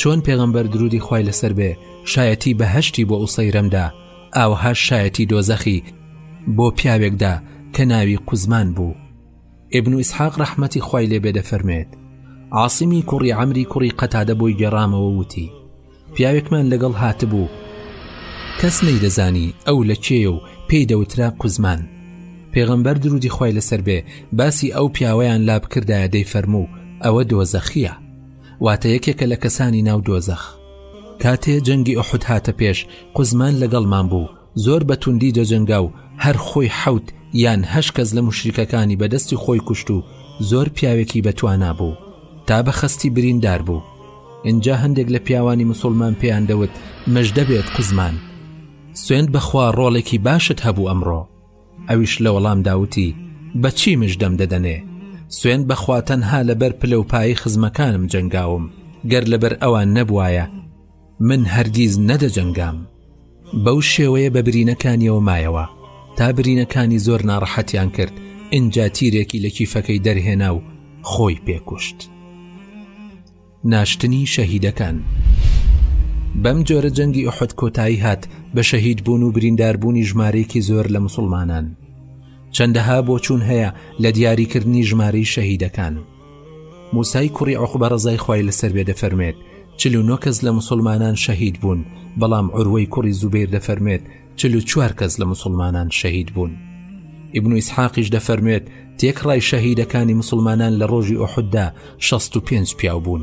چۆن پێغەمبەر درودی خی لەسەر بێ شایەتی بەهشتی بۆ ئوسەیرەمدا ئاوها شایەتی دۆزەخی بۆ پیاوێکدا کە ناوی قوزمان بوو ئبن و ئیسحاق ڕەحمەتی خی لێ بێ دەفەرمێت عاصمی کوڕی ئەمری کوڕی قەتادە بۆی گەڕامەوە وتی پیاوێکمان لەگەڵ هاتبوو کەس نەیدەزانی ئەو لە کێیە و پێی دەوترا قوزمان پێغەمبەر درودی خی لەسەر بێ باسی ئەو پیاوەیان لا بکردایە دەی فەرموو ئەوە دۆزەخیە واتە یەکێکە لە کەسانی ناو دۆزەخ کاتێ جەنگی ئۆحد هاتە پێش قوزمان لەگەڵمان بوو زۆر بە توندی دەجەنگا و هەر خۆی حەوت یان هەشت کەس لە موشریکەکانی بە دەستی خۆی کوشت و زۆر پیاوێکی بە توانا بوو تا بە خەستی بریندار بوو ئینجا هەندێک لە پیاوانی مسلمان پێیان دەوت مژدە بێت قزمان سوێند بەخوا ڕۆڵێکی باشت هەبوو ئەمڕۆ ئەویش لە وەڵام داوتی بەچی مژدەم دەدەنێ سوێند بەخوا تەنها لەبەر پلەوپایی خزمەکانم جەنگاوم گەر لەبەر ئەوان نەبوایە من هەرگیز نەدەجەنگام بەو شێوەیە بە برینەکانیەوە مایەوە تا برینەکانی زۆر ناڕەحەتیان کرد ئینجا تیرێکی لە کیفەکەی دەرهێنا و خۆی پێکوشت ناشتنی شەهیدەکان بەم جۆرە جەنگی ئوحد کۆتایی هات بە شەهید بوون و برینداربوونی ژمارەیەکی زۆر لە مسلمانان چەندەها بۆچوون هەیە لە دیاریکردنی ژمارەی شەهیدەکان موسای کوڕی عقبە ڕزای خی لەسەر بێ دەفەرمێت چل و نۆ کەس لە مسلمانان شەهید بوون بەڵام عروەی کوڕی زوبێر دەفەرمێت چل و چوار کەس لە مسلمانان شەهید بوون ابن ئیسحاقیش دەفەرمێت تێک ڕای شەهیدەکانی مسلمانان لە ڕۆژی ئۆحددا 65 پیاو بوون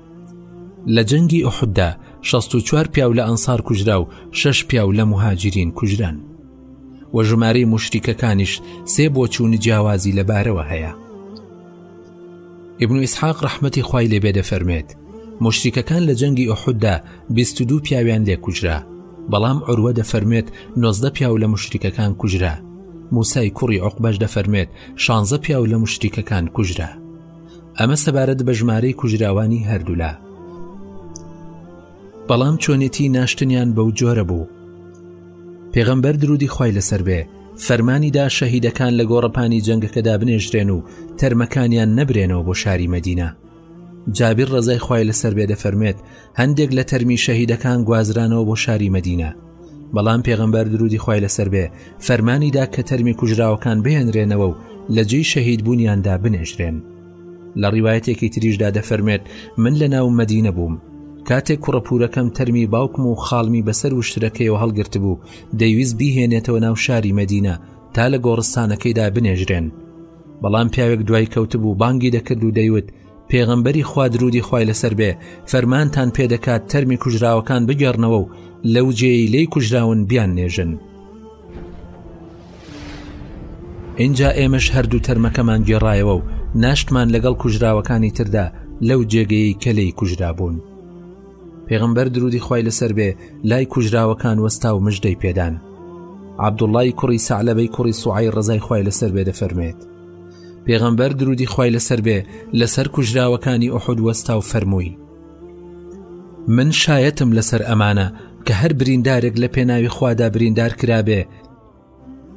لە جەنگی ئوحددا 64 پیاو لە ئەنسار کوژرا و شش پیاو لە مهاجرین کوژران و ژمارەی مشتیکەکانیش سێ بۆچوونی جیاوازی لە بارەوە هەیە ابن ئیسحاق ڕحمەتی خی لێبێ دەفەرمێت مشتیکەکان لە جەنگی ئوحددا 22 پیاویان لێ کوژرا بەڵام عروە دەفەرمێت 90 پیاو لە مشتیکەکان کوژرا موسای کوڕی عقبەش دەفەرمێت شانزە پیاو لە مشتیکەکان کوژرا ئەمە سەبارەت بە ژمارەی کوژراوانی هەردوولا بەڵام چۆنێتی ناشتنیان بەو جۆرە بوو پێغەمبەر درودی خی لەسەر بێ فەرمانیدا شەهیدەکان لە گۆڕەپانی جەنگەکەدا بنێژرێن و تەرمەکانیان نەبرێنەوە بۆ شاری مەدینە جابیر ڕزای خی لەسەر بێ دەفەرمێت هەندێک لە تەرمی شەهیدەکان گوازرانەوە بۆ شاری مەدینە بەڵام پێغمبەر درودی خی لەسەر بێ فەرمانیدا کە تەرمی کوژراوەکان بهێنرێنەوە و لە جێی شەهید بوونیاندا بنێژرێن لە ڕیواەتێکی تریشدا دەفەرمێت من لە ناو مەدینە بووم کاتێک کوڕەپورەکەم تەرمی باوکم و خاڵمی بەسەر وشترەکەیەوە هەڵگرت بوو دەیویست بیهێنێتەوە ناو شاری مەدینە تا لە گۆڕستانەکەیدا بنێژرێن بەڵام پیاوێک دوای کەوتبوو بانگی دەکرد و دەیوت پێغەمبەری خوا درودی خوای لەسەر بێ فەرمانتان پێدەکات تەرمی کوژراوەکان بگەڕنەوە و لەو جێی لی کوژراون بیان نێژن اینجا ئێمەش هەردوو تەرمەکەمان گێڕایەوە و ناشتمان لەگەڵ کوژراوەکانی تردا لەو جێگەی کە لی کوژرا بوون پێغمبەر درودی خی لەسەر بێ لای کوژراوەکان وەستا و مژدەی پێدان عبدوڵی کوڕی سەعلەبەی کوڕی سوعای ڕزای خی لەسەر بێ دەفەرمێت پێغەمبەر درودی خوای لەسەر بێ لەسەر کوژراوەکانی ئۆحود وەستا و فەرمووی من شایەتم لەسەر ئەمانە کە هەر بریندارێک لە پێناوی خوادا بریندار کرابێ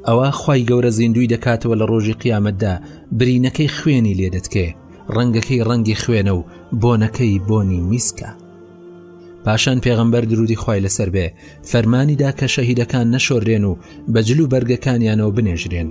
ئەوە خی گەورە زیندوی دەکاتەوە لە ڕۆژی قیامەتدا برینەکەی خوێنی لێ دەتکێ ڕەنگەکەی ڕەنگی خوێنە و بۆنەکەی بۆنی میسکە پاشان پێغەمبەر درودی خی لەسەر بێ فەرمانیدا کە شەهیدەکان نەشۆرێن و بەجل و بەرگەکانیانەوە بنێژرێن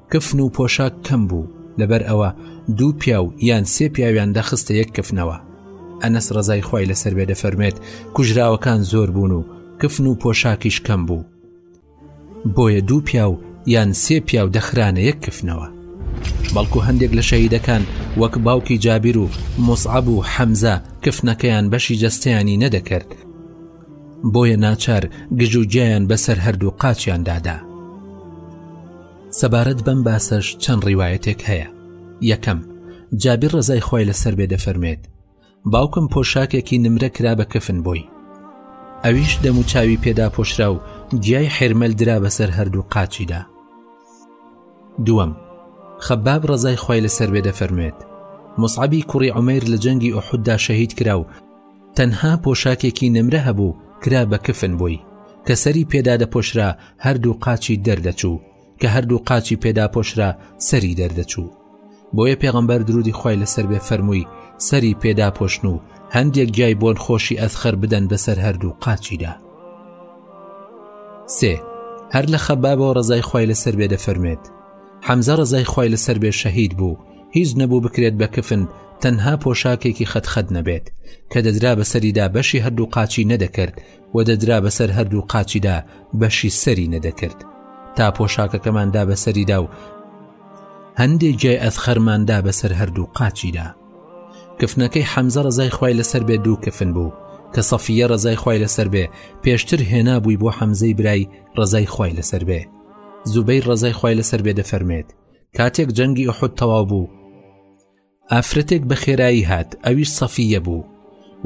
کفن و پۆشاک کەم بوو لەبەر ئەوە دوو پیاو یان سێ پیاویان دەخستە یەک کفنەوە ئەنەس ڕزای خی لەسەر بێ دەفەرمێت کوژراوەکان زۆر بوون و کفن و پۆشاکیش کەم بوو بۆیە دوو پیاو یان سێ پیاو دەخرانە یەک کفنەوە بەڵکو هەندێک لە شەهیدەکان وەک باوکی جابیر و مۆسعب و حەمزە کفنەکەیان بەشی جەستیانی نەدەکرد بۆیە ناچار گژوگیان بەسەر هەردوو قاچیان دادا سەبارەت بەم باسەش چەند ڕیواەتێک هەیە یەکەم جابیر ڕزای خۆی لەسەر بێ دەفەرمێت باوکم پۆشاکێکی نمرە کرا بە کەفن بۆی ئەویش دەموچاوی پێدا پۆشرا و گیای حرمەل درا بەسەر هەردوو قاچیدا دووەم خەباب ڕزای خۆی لەسەر بێ دەفەرمێت مصعبی کوڕی عمەیر لە جەنگی ئۆحوددا شەهید کرا و تەنها پۆشاکێکی نمرە هەبوو کرا بە کفن بووی کە سەری پێدا دەپۆشرا هەردوو قاچی دەردەچوو کە هەردوو قاچی پێدا پۆشرا سەری دەردەچوو بۆیە پێغەمبەر درودی خی لەسەر بێ فەرمووی سەری پێدا پۆشن و هەندێک گیای بۆن خۆشی ئەزخەر بدەن بەسەر هەردوو قاچیدا سێ هەر لە خەبابەوە ڕزای خی لەسەر بێ دەفەرمێت حەمزە ڕزای خی لەسەر بێ شەهید بوو هیچ نەبوو بکرێت بە کفن تەنها پۆشاکێکی خەتخەت نەبێت کە دەدرا بەسەریدا بەشی هەردوو قاچی نەدەکرد و دەدرا بەسەر هەردوو قاچیدا بەشی سەری نەدەکرد تا پۆشاکەکەماندا بەسەریدا و هەندێک جای ئەفخەرماندا بەسەر هەردوو قاچیدا کفنەکەی حەمزە ڕزای خی لەسەر بێ دوو کفن بوو کە سەفیە ڕزای خی لەسەر بێ پێشتر هێنا بووی بۆ حەمزەی برای ڕزای خی لەسەر بێ زوبەی ڕزای خی لەسەر بێ دەفەرمێت کاتێک جەنگی ئوحد تەواو بوو ئافرەتێک بە خێرایی هات ئەویش سەفیە بوو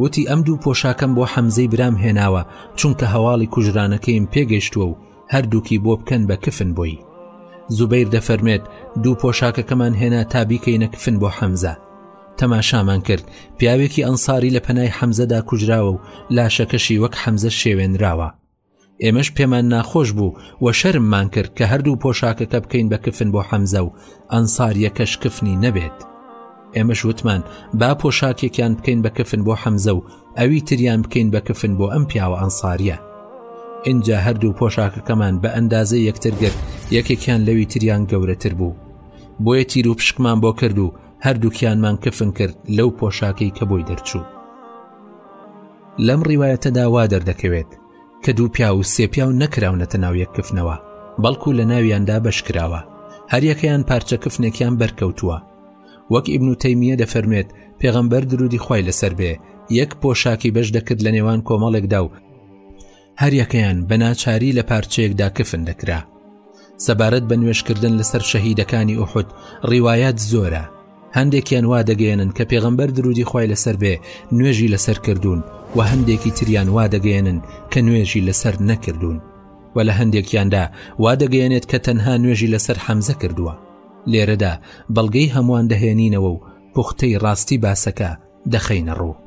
وتی ئەم دوو پۆشاکەم بۆ حەمزەی برام هێناوە چونکە هەواڵی کوژرانەکەیم پێگەیشتووە و هەردووکی بۆ بکەن بە کفن بۆی زوبیر دەفەرمێت دوو پۆشاکەکەمان هێنا تا بیکەینە کفن بۆ حەمزە تەماشامان کرد پیاوێکی ئەنساری لە پەنای حەمزەدا کوژراوە و لاشەکەشی وەک حەمزە شێوێنراوە ئێمەش پێمان ناخۆش بوو و شەرممان کرد کە هەردوو پۆشاکەکە بکەین بە کفن بۆ حەمزە و ئەنساریەکەش کفنی نەبێت ئێمەش وتمان با پۆشاکێکیان بکەین بە کفن بۆ حەمزە و ئەوی تریان بکەین بە کفن بۆ ئەم پیاوە ئەنساریە اینجا هەردوو پۆشاکەکەمان بە ئەندازە یەکتر گرت یەکێکیان لەوی تریان گەورەتر بوو بۆیە تیر و پشکمان بۆ کرد و هەردووکیانمان کفن کرد لەو پۆشاکەی کە بۆی دەرچوو لەم ڕیوایەتەدا وا دەردەکەوێت کە دوو پیاو و سێ پیاو نەکراونەتە ناو یەک کفنەوە بەڵکو لە ناویاندا بەشکراوە هەریەکەیان پارچە کفنێکیان بەرکەوتووە وەک ئیبن و تەیمیە دەفەرمێت پێغەمبەر درودی خی لەسەر بێ یەک پۆشاکی بەش دەکرد لە نێوان کۆمەڵێکدا و هەریەکەیان بە ناچاری لە پارچەیەکدا کفن دەکرا سەبارەت بە نوێشکردن لەسەر شەهیدەکانی ئوحد ڕیواەت زۆرە هەندێکیان وا دەگەێنن کە پێغمبەر درودی خی لەسەر بێ نوێژی لەسەر کردوون و هەندێکی تریان وا دەگەێنن کە نوێژی لەسەر نەکردوون و لە هەندێکیاندا وا دەگەێنێت کە تەنها نوێژی لەسەر حەمزە کردووە لێرەدا بەڵگەی هەمووان دەهێنینەوە و پوختەی ڕاستی باسەکە دەخینە ڕوو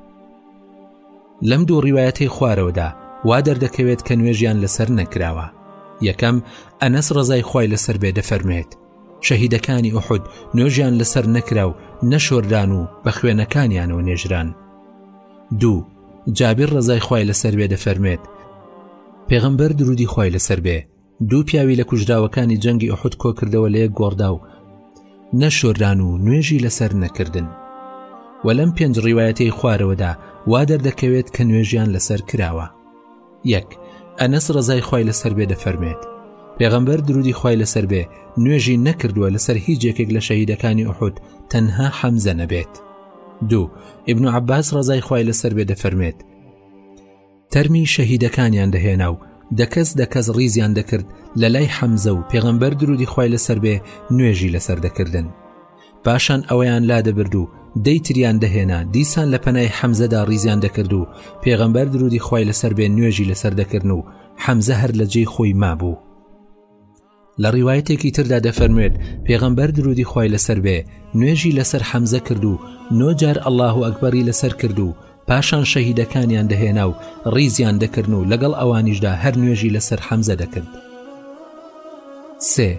لەم دوو ڕیواەتی خوارەوەدا وا دەردەکەوێت کە نوێژیان لەسەر نەکراوە یەکەم ئەنەس ڕزای خی لەسەر بێ دەفەرمێت شەهیدەکانی ئوحود نوێژیان لەسەر نەکرا و نەشۆردان و بە خوێنەکانیانەوە نێژران دوو جابیر ڕزای خی لەسەر بێ دەفەرمێت پێغەمبەر درودی خی لەسەر بێ دوو پیاوی لە کوژراوەکانی جەنگی ئوحود کۆکردەوە لە یەک گۆڕدا و نەشۆران و نوێژی لەسەر نەکردن و لەم پێنج ڕیواەتەی خوارەوەدا وا دەردەکەوێت کە نوێژیان لەسەر کراوە یەک ئەنەس ڕزای خی لەسەر بێ دەفەرمێت پێغەمبەر درودی خی لەسەر بێ نوێژی نەکردووە لەسەر هیچ یەکێک لە شەهیدەکانی ئوحود تەنها حەمزە نەبێت دوو ئبن عباس ڕزای خی لەسەر بێ دەفەرمێت تەرمی شەهیدەکانیان دەهێنا و دەکەس دەکەس ڕیزیان دەکرد لە لای حەمزە و پێغەمبەر درودی خی لەسەر بێ نوێژی لەسەر دەکردن پاشان ئەویان لا دەبرد و دەیتریان دەهێنا دیسان لە پەنای حەمزەدا ڕیزیان دەکرد و پێغەمبەر درودی خی لەسەر بێ نوێژی لەسەر دەکردن و حەمزە هەر لە جێی خۆی مابوو لە ڕیواەتێکی تردا دەفەرموێت پێغەمبەر درودی خی لەسەر بێ نوێژی لەسەر حەمزە کرد و نۆجار ئەلله و ئەکبەری لەسەر کرد و پاشان شەهیدەکانیان دەهێنا و ڕیزیان دەکردن و لەگەڵ ئەوانیشدا هەر نوێژی لەسەر حەمزە دەکرد سێ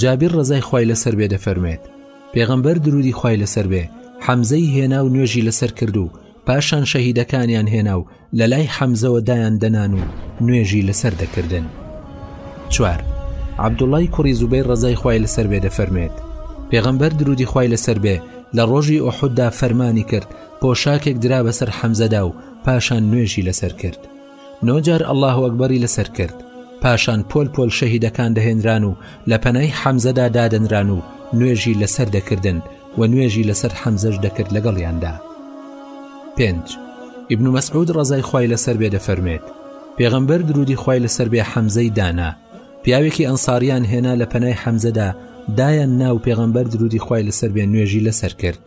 جابیر ڕزای خی لەسەر بێ دەفەرمێت پێغەمبەر درودی خی لەسەر بێ حەمزەی هێنا و نوێژی لەسەر کرد و پاشان شەهیدەکانیان هێنا و لە لای حەمزەوە دایان دەنان و نوێژی لەسەر دەکردن چوار عبدوڵای کوڕی زوبەی ڕزای خی لەسەر بێ دەفەرمێت پێغەمبەر درودی خی لەسەر بێ لە ڕۆژی ئۆحددا فەرمانی کرد پۆشاکێک درا بەسەر حەمزەدا و پاشان نوێژی لەسەر کرد نۆ جار اللە و اکبری لەسەر کرد پاشان پۆل پۆل شەهیدەکان دەهێنران و لە پەنای حەمزەدا دادەنران و نوێژی لەسەر دەکردن و نوێژی لەسەر حەمزەش دەکرد لەگەڵیاندا پێنج ابن مسعود ڕزای خوای لەسەر بێ دەفەرمێت پێغەمبەر درودی خوای لەسەر بێ حەمزەی دانا پیاوێکی ئەنساریان هێنا لە پەنای حەمزەدا دایان ناو پێغەمبەر درودی خوای لەسەر بێ نوێژی لەسەر کرد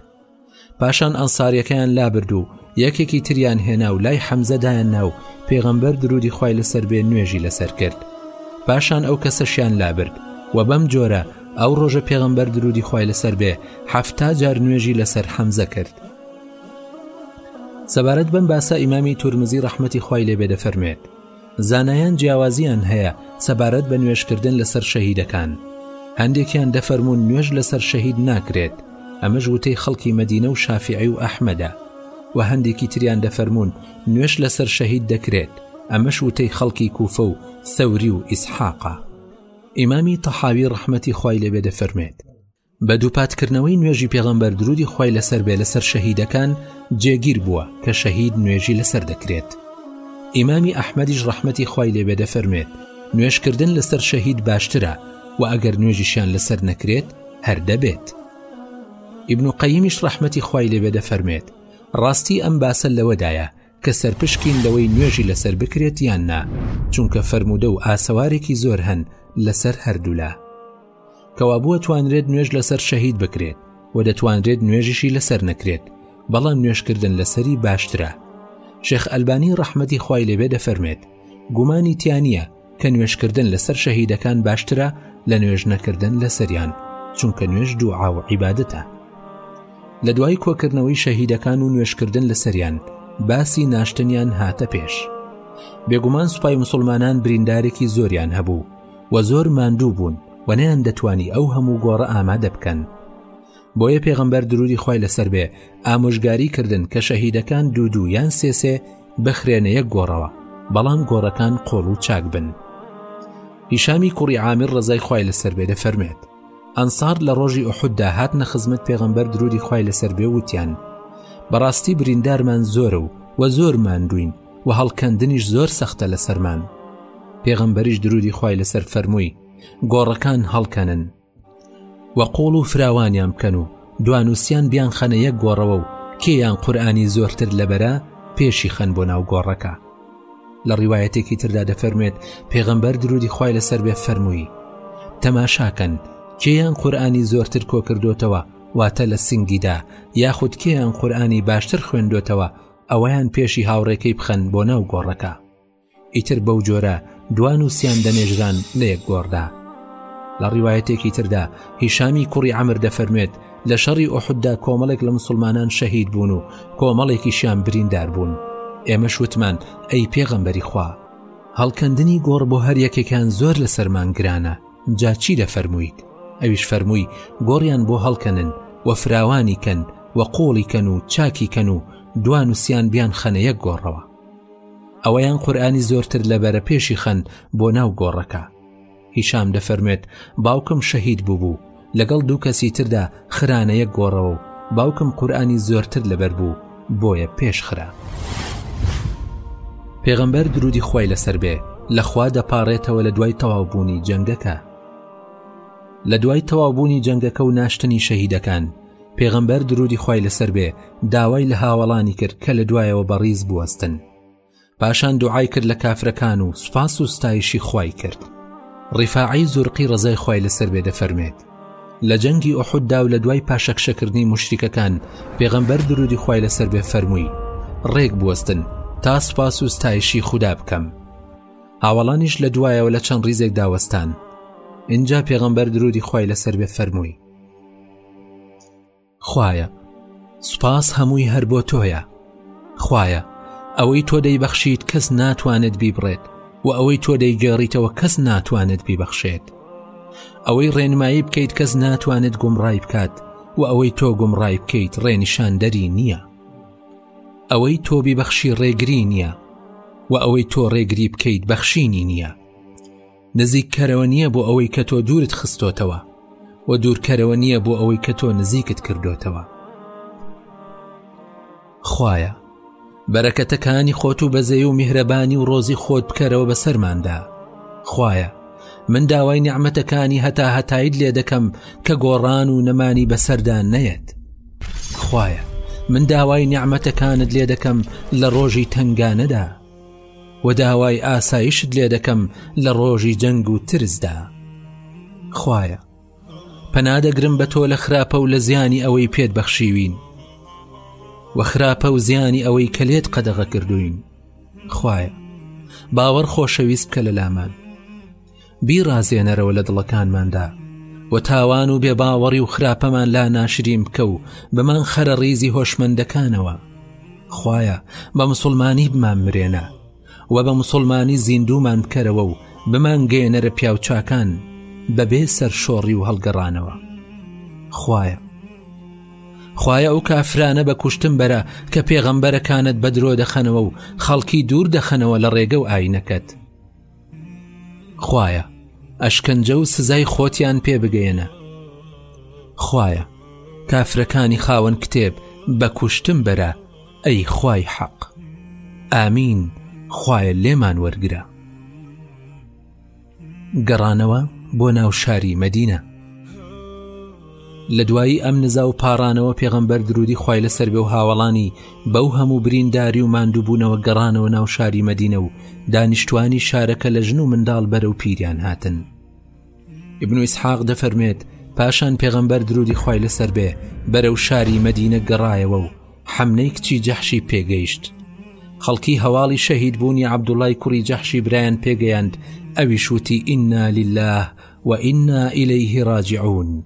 پاشان ئەنساریەکەیان لابرد و یەکێکی تریان هێنا و لای حەمزەدایان ناو پێغەمبەر درودی خی لەسەر بێ نوێژی لەسەر کرد پاشان ئەو کەسەشیان لابرد و بەم جۆرە ئەو ڕۆژە پێغەمبەر درودی خی لەسەر بێ حەفتا جار نوێژی لەسەر حەمزە کرد سەبارەت بەم باسە ئیمامی تورمزی ڕحمەتی خی لێبێ دەفەرمێت زانایان جیاوازیان هەیە سەبارەت بە نوێژکردن لەسەر شەهیدەکان هەندێکیان دەفەرمونون نوێژ لەسەر شەهید ناکرێت ئەمەش وتەی خەڵکی مەدینە و شافعی و ئەحمەدا و هەندێکی تریان دەفەرمونون نوێش لەسەر شەهید دەکرێت ئەمەش وتەی خەڵکی کوفە و سەوری و ئیسحاقا ئیمامی تەحاوی ڕەحمەتی خی لەبێ دەفەرمێت بە دووپاتکردنەوەی نوێژی پێغەمبەر درودی خی لەسەر بێ لەسەر شەهیدەکان جێگیر بووە کە شەهید نوێژی لەسەر دەکرێت ئیمامی ئەحمەدیش ڕەحمەتی خی لێبێ دەفەرمێت نوێشکردن لەسەر شەهید باشترە و ئەگەر نوێژیشیان لەسەر نەکرێت هەر دەبێت ئیبن و قەیمیش ڕەحمەتی خی لێبێ دەفەرمێت ڕاستی ئەم باسە لەوەدایە کە سەرپشکین لەوەی نوێژی لەسەر بکرێت یان نا چونکە فەرموودە و ئاسەوارێکی زۆر هەن لەسەر هەردوولا کەوابووە توانرێت نوێژ لەسەر شەهید بکرێت و دەتوانرێت نوێژیشی لەسەر نەکرێت بەڵام نوێشکردن لەسەری باشترە شێخ ئەلبانی ڕەحمەتی خوای لێبێ دەفەرمێت گومانی تیانە کە نوێشکردن لەسەر شەهیدەکان باشترە لە نوێژ نەکردن لە سەریان چونکە نوێژ دوعا و عیبادتە لە دوای کۆکردنەوەی شەهیدەکان و نوێشکردن لە سەریان باسی ناشتنیان هاتە پێش بێگومان سوپای مسلمانان بریندارێکی زۆریان هەبوو و زۆر ماندوو بوون و نیان دەتوانی ئەو هەموو گۆڕە ئامادە بکەن بۆیە پێغمبەر درودی خی لەسەر بێ ئامۆژگاری کردن کە شەهیدەکان دوو دوو یان سێسێ بخرێنە یەک گۆڕەوە بەڵام گۆڕەکان قۆڵ و چاک بن هیشامی کوڕی عامر ڕزای خی لەسەر بێ دەفەرمێت ئەنسار لە ڕۆژی ئۆحددا هات نە خزمەت پێغمبەر درودی خی لەسەر بێ وتیان بەڕاستی بریندارمان زۆرە و و زۆر ماندوین و هەڵکەندنیش زۆر سەختە لەسەرمان پێغمبەریش درودی خی لەسەر فەرمووی گۆڕەکان هەڵکەنن و قوڵ و فراوانیان بکەن و دوانوسیان بیانخەنە یەک گۆڕەوە و کێ یان قورآانی زۆرتر لەبەرە پێشی خەن بۆ ناو گۆڕەکە لە ڕیواەتێکی تردا دەفەرمێت پێغەمبەر درودی خی لەسەر بێ فەرمووی تەماشاکەن کێیان قورآانی زۆرتر کۆکردوتەوە واتە لە سنگیدا یاخود کێیان قورآانی باشتر خوێندوتەوە ئەوەیان پێشی هاوڕێکەی بخەن بۆ ناو گۆڕەکە ئیتر بەو جۆرە دوان و سیان دەنێژران لە یەک گۆڕدا لە ڕیواەتێکی تردا هیشامی کوڕی ئەمر دەفەرموێت لە شەڕی ئۆحددا کۆمەڵێک لە مسلمانان شەهید بوون و کۆمەڵێکیشیان بریندار بوون ئێمە شوتمان ئەی پێغەمبەری خوا هەڵکەندنی گۆڕ بۆ هەر یەکێکان زۆر لە سەرمان گرانە جا چی لە فەرموویت ئەویش فەرمووی گۆڕیان بۆ هەڵکەنن و فراوانی کەن و قۆڵی کەن و چاکی کەن و دوان وسیان بیان خەنەیەک گۆڕەوە ئەوەیان قورآانی زۆرتر لە بەرە پێشی خەن بۆ ناو گۆڕەکە هیشام دەفەرموێت باوکم شەهید بووبوو لەگەڵ دوو کەسی تردا خرانە یەک گۆڕەوە و باوکم قورآانی زۆرتر لەبەر بوو بۆیە پێش خرا پێغەمبەر درودی خی لەسەر بێ لەخوا دەپارێتەوە لە دوای تەواوبوونی جەنگەکە لە دوای تەواوبوونی جەنگەکە و ناشتنی شەهیدەکان پێغەمبەر درودی خوای لەسەر بێ داوای لە هاوەڵانی کرد کە لە دوایەوە بەڕیز بوەستن پاشان دوعای کرد لە کافرەکان و سوپاس و ستایشی خوای کرد ڕیفاعی زورقی ڕزای خوای لەسەر بێ دەفەرمێت لە جەنگی ئۆحوددا و لە دوای پاشەکشەکردنی مشتیکەکان پێغەمبەر درودی خوای لەسەر بێ فەرمووی ڕێک بوەستن تا سوپاس و ستایشی خوددا بکەم هاوەڵانیش لە دوایەوە لە چەند ڕیزێک داوەستان اینجا پێغەمبەر درودی خوای لەسەر بێ فەرمووی خوایە سوپاس هەمووی هەر بۆ تۆیە خوایە ئەوەی تۆ دەیبەخشیت کەس ناتوانێت بیبڕێت و ئەوەی تۆ دەیگەڕیتەوە کەس ناتوانێت بیبەخشێت ئەوەی ڕێنمایی بکەیت کەس ناتوانێت گومڕای بکات و ئەوەی تۆ گومڕای بکەیت ڕێنیشاندەری نییە ئەوەی تۆ بیبەخشی ڕێگری نییە و ئەوەی تۆ ڕێگری بکەیت بەخشینی نییە نزیک کەرەوە نییە بۆ ئەوەی کە تۆ دوورت خستۆتەوە و دوورکەرەوە نییە بۆ ئەوەی کە تۆ نزیکت کردوتەوە خوایە بەرەکەتەکانی خۆت و بەزەی و میهرەبانی و ڕۆزی خۆت بکەرەوە بە سەرماندا خوایە من داوای نعممەتەکانی هەتا هەتایت لێ دەکەم کە گۆڕان و نەمانی بەسەردا نەیەت خوایە من داوای نعممەتەکانت لێ دەکەم لە ڕۆژی تنگانەدا و داوای ئاسایشت لێ دەکەم لە ڕۆژی جەنگ و ترسدا خوایە پەنادەگرم بە تۆ لە خراپە و لە زیانی ئەوەی پێت بەخشیوین و خراپە و زیانی ئەوەی کە لێت قەدەغە کردوین خوایە باوەڕ خۆشەویست بکە لە لامان بیڕازێنەرەوە لە دڵەکانماندا و تاوان و بێباوەڕی و خراپەمان لا ناشرین بکە و بمان خەرە ڕیزی هۆشمەندەکانەوە خوایە بە مسلمانی بمان مرێنە و بە مسلمانی زیندومان بکەرەوە و بمانگەێنەرە پیاوچکان بەبێ سەر شۆڕی و هەڵگەڕانەوە خوایە خوایە ئەو کافرانە بە کوشتن بەرە کە پێغەمبەرەکانت بە درۆ دەخەنەوە و خەڵکی دوور دەخەنەوە لە ڕێگە و ئاینەکەت خوایە ئەشکەنجە و سزای خۆتیان پێ بگەێنە خوایە کافرەکانی خاوەن کتێب بە کوشتم بەرە ئەی خوای حەق ئامین خوایە لێمان وەرگرە گەڕانەوە بۆ ناو شاری مەدینە لە دوایی ئەم نزا و پاڕانەوە پێغەمبەر درودی خوای لەسەر بێ و هاوەڵانی بەو هەموو برینداری و ماندووبوونەوە گەڕانەوە ناو شاری مەدینە و دانیشتوانی شارەکە لە ژن و منداڵ بەرە و پیریان هاتن ابن و ئیسحاق دەفەرمێت پاشان پێغەمبەر درودی خوای لەسەر بێ بەرە و شاری مەدینە گەڕایەوە و حەمنەی کچی جەحشی پێگەیشت خەڵکی هەواڵی شەهید بوونی عبدوڵای کوڕی جەحشی برایان پێگەیاند ئەوی شووتی ئیننا لله و ئینا ئیلیه ڕاجعون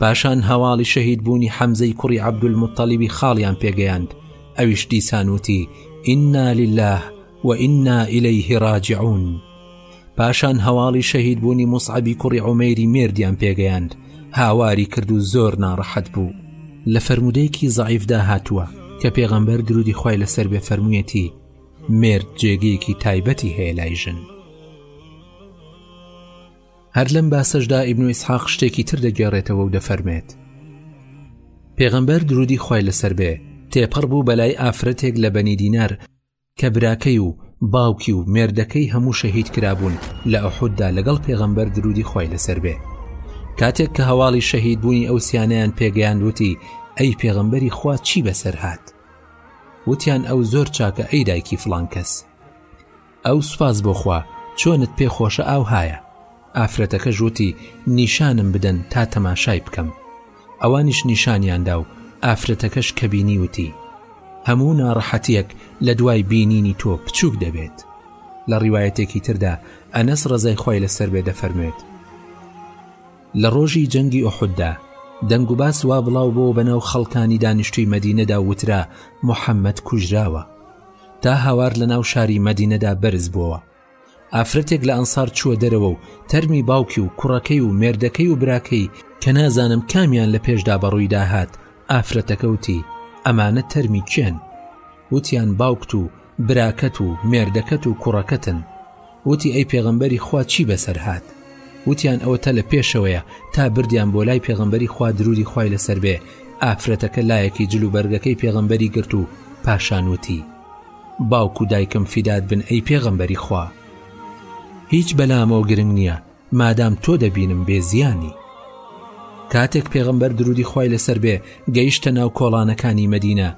پاشان هەواڵی شەهید بوونی حەمزەی کوڕی عەبدولموتەڵیبی خاڵیان پێگەیاند ئەویش دیسان وتی ئینا لله و ئینا ئیلیه ڕاجعون پاشان هەواڵی شەهید بوونی مسعبی کوڕی عمێری مێردیان پێگەیاند هاواری کرد و زۆر ناڕەحەت بوو لە فرەرمودەیەکی زعیفدا هاتووە کە پێغەمبەر درودی خی لەسەر بێ فەرموویەتی مێرد جێگەیەکی تایبەتی هەیە لای ژن هەر لەم باسەشدا ئیبن و ئیسحاق شتێکی تر دەگێڕێتەوە و دەفەرمێت پێغەمبەر درودی خی لەسەر بێ تێپەڕ بوو بەلای ئافرەتێک لە بەنی دینار کە براکەی و باوکی و مێردەکەی هەموو شەهید کرابوون لە ئەحوددا لەگەڵ پێغەمبەر درودی خی لەسەر بێ کاتێک کە هەواڵی شەهید بوونی ئەو سیانیان پێگەیان وتی ئەی پێغەمبەری خوا چی بەسەر هاات وتیان ئەو زۆر چاکە ئەی دایکی فلان کەس ئەو سوپاس بۆخوا چۆنت پێ خۆشە ئاوهایە ئافرەتەکە ژووتی نیشانم بدەن تا تەماشای بکەم ئەوانیش نیشانیاندا و ئافرەتەکەش کە بینی وتی هەموو ناڕەحەتیەک لە دوای بینینی تۆ بچووک دەبێت لە ڕیواەتێکی تردا ئەنەس ڕزای خۆی لەسەر بێ دەفەرموێت لە ڕۆژی جەنگی ئوحوددا دەنگ و باس وا بڵاو بۆوە بەناو خەڵکانی دانیشتووی مەدینەدا و وترا محەممەد کوژراوە تا هاوار لە ناو شاری مەدینەدا بەرز بووەوە ئافرەتێک لە ئەنسار چووە دەرەوە و تەرمی باوکی و کوڕەکەی و مێردەکەی و براکەی کە نازانم کامیان لە پێشدا بەڕووی داهات ئافرەتەکەوتی ئەمانە تەرمی کێن وتیان باوکت و براکەت و مێردەکەت و کوڕەکەتن وتی ئەی پێغەمبەری خوا چی بەسەر هاات وتیان ئەوە تە لە پێشەوەیە تا بردیان بۆ لای پێغەمبەری خوا درودی خوای لەسەر بێ ئافرەتەکە لایەکی جل و بەرگەکەی پێغەمبەری گرت و پاشانوتی باوکو دایکم فیدات بن ئەی پێغەمبەری خوا هیچ بەلامەوە گرنگ نییە مادام تۆ دەبینم بێ زیانی. کاتێک پێغمبەر درودی خوای لەسەر بێ گەیشتە ناو کۆڵانەکانی مەدینە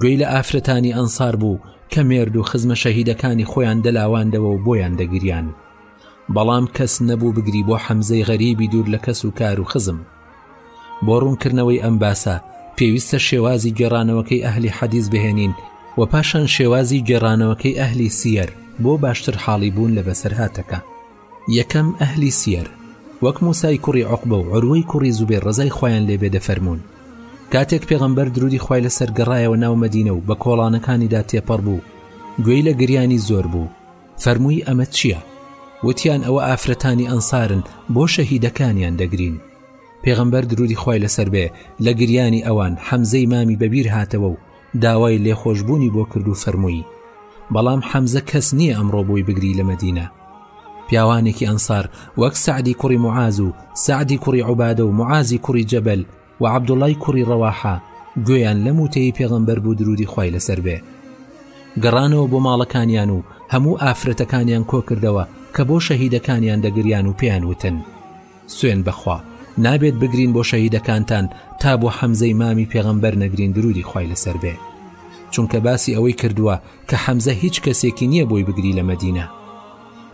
گوێی لە ئافرەتانی ئەنسار بوو کە مێرد و خزمە شەهیدەکانی خۆیان دەلاواندەوە و بۆیان دەگریان بەڵام کەس نەبوو بگری بۆ حەمزەی غەریبی دوور لە کەس و کار و خزم بۆ ڕوونکردنەوەی ئەم باسە پێویستە شێوازی گێڕانەوەکەی ئەهلی حەدیز بهێنین و پاشان شێوازی گێڕانەوەکەی ئەهلی سیەر بۆ باشتر حاڵی بوون لە بەسەرهاتەکە یەکەم، ئەهلی سیەر وەک موسای کوڕی عوقبە و عوروەی کوڕی زوبێر ڕەزای خوایان لێ بێ دەفەرموون، کاتێک پێغەمبەر دروودی خوای لە سەر گەڕایەوە ناو مەدینە و بە کۆڵانەکانیدا تێپەڕ بوو گوێی لە گریانی زۆر بوو فەرمووی ئەمە چییە؟ وتیان ئەوە ئافرەتانی ئەنسارن بۆ شەهیدەکانیان دەگرین. پێغەمبەر دروودی خوای لەسەر بێ لە گریانی ئەوان حەمزەی مامی بەبیر هاتەوە و داوای لێخۆشبوونی بۆ کرد و فەرمووی بەڵام حەمزە کەس نییە ئەمڕۆ بۆی بگری لە مەدینە پیاوانێکی ئەنسار وەک سعدی کوڕی معاز و سعدی کوڕی عوبادە و معازی کوڕی جەبل و عەبدوڵای کوڕی ڕەواحە گوێیان لەم وتەی پێغەمبەر بوو درودی خی لەسەر بێ گەڕانەوە بۆ ماڵەکانیان و هەموو ئافرەتەکانیان کۆکردەوە کە بۆ شەهیدەکانیان دەگریان و پێیان وتن سوێن بەخوا نابێت بگرین بۆ شەهیدەکانتان تا بۆ حەمزەی مامی پێغەمبەر نەگرین درودی خوای لەسەر بێ چونکە باسی ئەوەی کردووە کە حەمزە هیچ کەسێکی نییە بۆی بگری لە مەدینە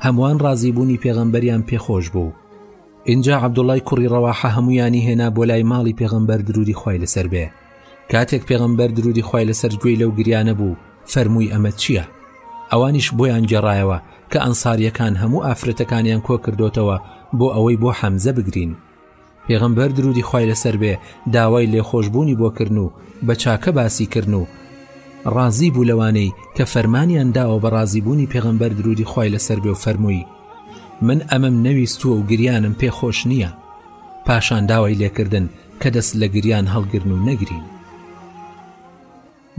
هەمووان ڕازیبوونی پێغەمبەریان پێخۆش بوو ئینجا عبدوڵای کوڕی ڕەواحە هەمویانی هێنا بۆ لای ماڵی پێغەمبەر درودی خوای لەسەر بێ کاتێک پێغەمبەر درودی خی لەسەر گوێی لەو گریانە بوو فەرمووی ئەمە چییە؟ ئەوانیش بۆیان گێڕایەوە کە ئەنساریەکان هەموو ئافرەتەکانیان کۆ کردوتەوە بۆ ئەوەی بۆ حەمزە بگرین. پێغەمبەر درودی خی لەسەر بێ داوای لێخۆشببوونی بۆکردن و بە چاکە باسی کردن و ڕازی بوو لەوانەی کە فەرمانیان داوە بە ڕازیبوونی پێغەمبەر درودی خی لەسەر بێ و فەرمووی من ئەمەم نەویستووە و گریانم پێخۆش نییە پاشان داوای لێکردن کە دەست لە گریان هەڵگرن و نەگرین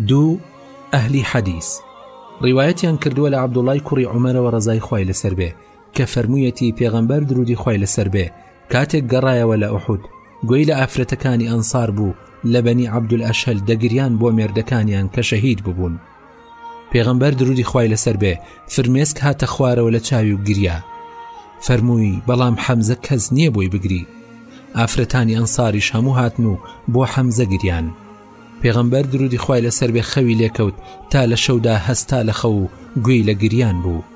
دوو ئەهلی حەدیس ڕیواەتیان کردووە لە عبدوڵای کوڕی عمەرەوە ڕزای خی لەسەر بێ کە فەرموویەتی پێغەمبەر درودی خی لەسەر بێ کاتێک گەڕایەوە لە ئۆحود گوێی لە ئافرەتەکانی ئەنسار بوو لە بەنی عبدول ئەشهل دەگریان بۆ مێردەکانیان کە شەهید ببوون پێغەمبەر درودی خوای لەسەر بێ فرمێسک هاتە خوارەوە لە چاوی و گریا فەرمووی بەڵام حەمزە کەس نییە بۆی بگری ئافرەتانی ئەنساریش هەموو هاتن و بۆ حەمزە گریان پێغەمبەر درودی خوای لەسەر بێ خەوی لێکەوت تا لە شەودا هەستا لە خەو و گوێی لە گریان بوو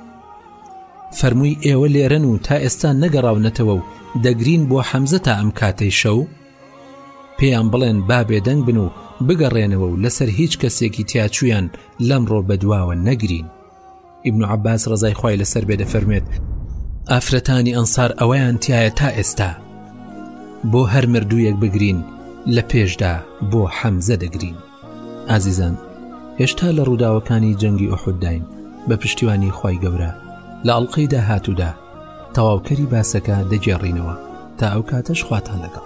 فەرمووی ئێوە لێرەن و تا ئێستا نەگەڕاونەتەوە و دەگرین بۆ حەمزە تا ئەم کاتەی شەو پێیان بڵێن با بێدەنگ بن و بگەڕێنەوە و لەسەر هیچ کەسێکی تیاچویان لەمڕۆ بەدواوە نەگرین ئیبن و عباس ڕزای خی لەسەر بێ دەفەرمێت ئافرەتانی ئەنسار ئەوەیان تایە تا ئێستا بۆ هەر مردوویەک بگرین لە پێشدا بۆ حەمزە دەگرین ئازیزان هێشتا لە ڕووداوەکانی جەنگی ئۆحودداین بە پشتیوانی خی گەورە لە ئەڵلقەی داهاتوودا تەواوکەری باسەکە دەگێڕینەوە تا ئەو کاتەش خواتان لەگەڵ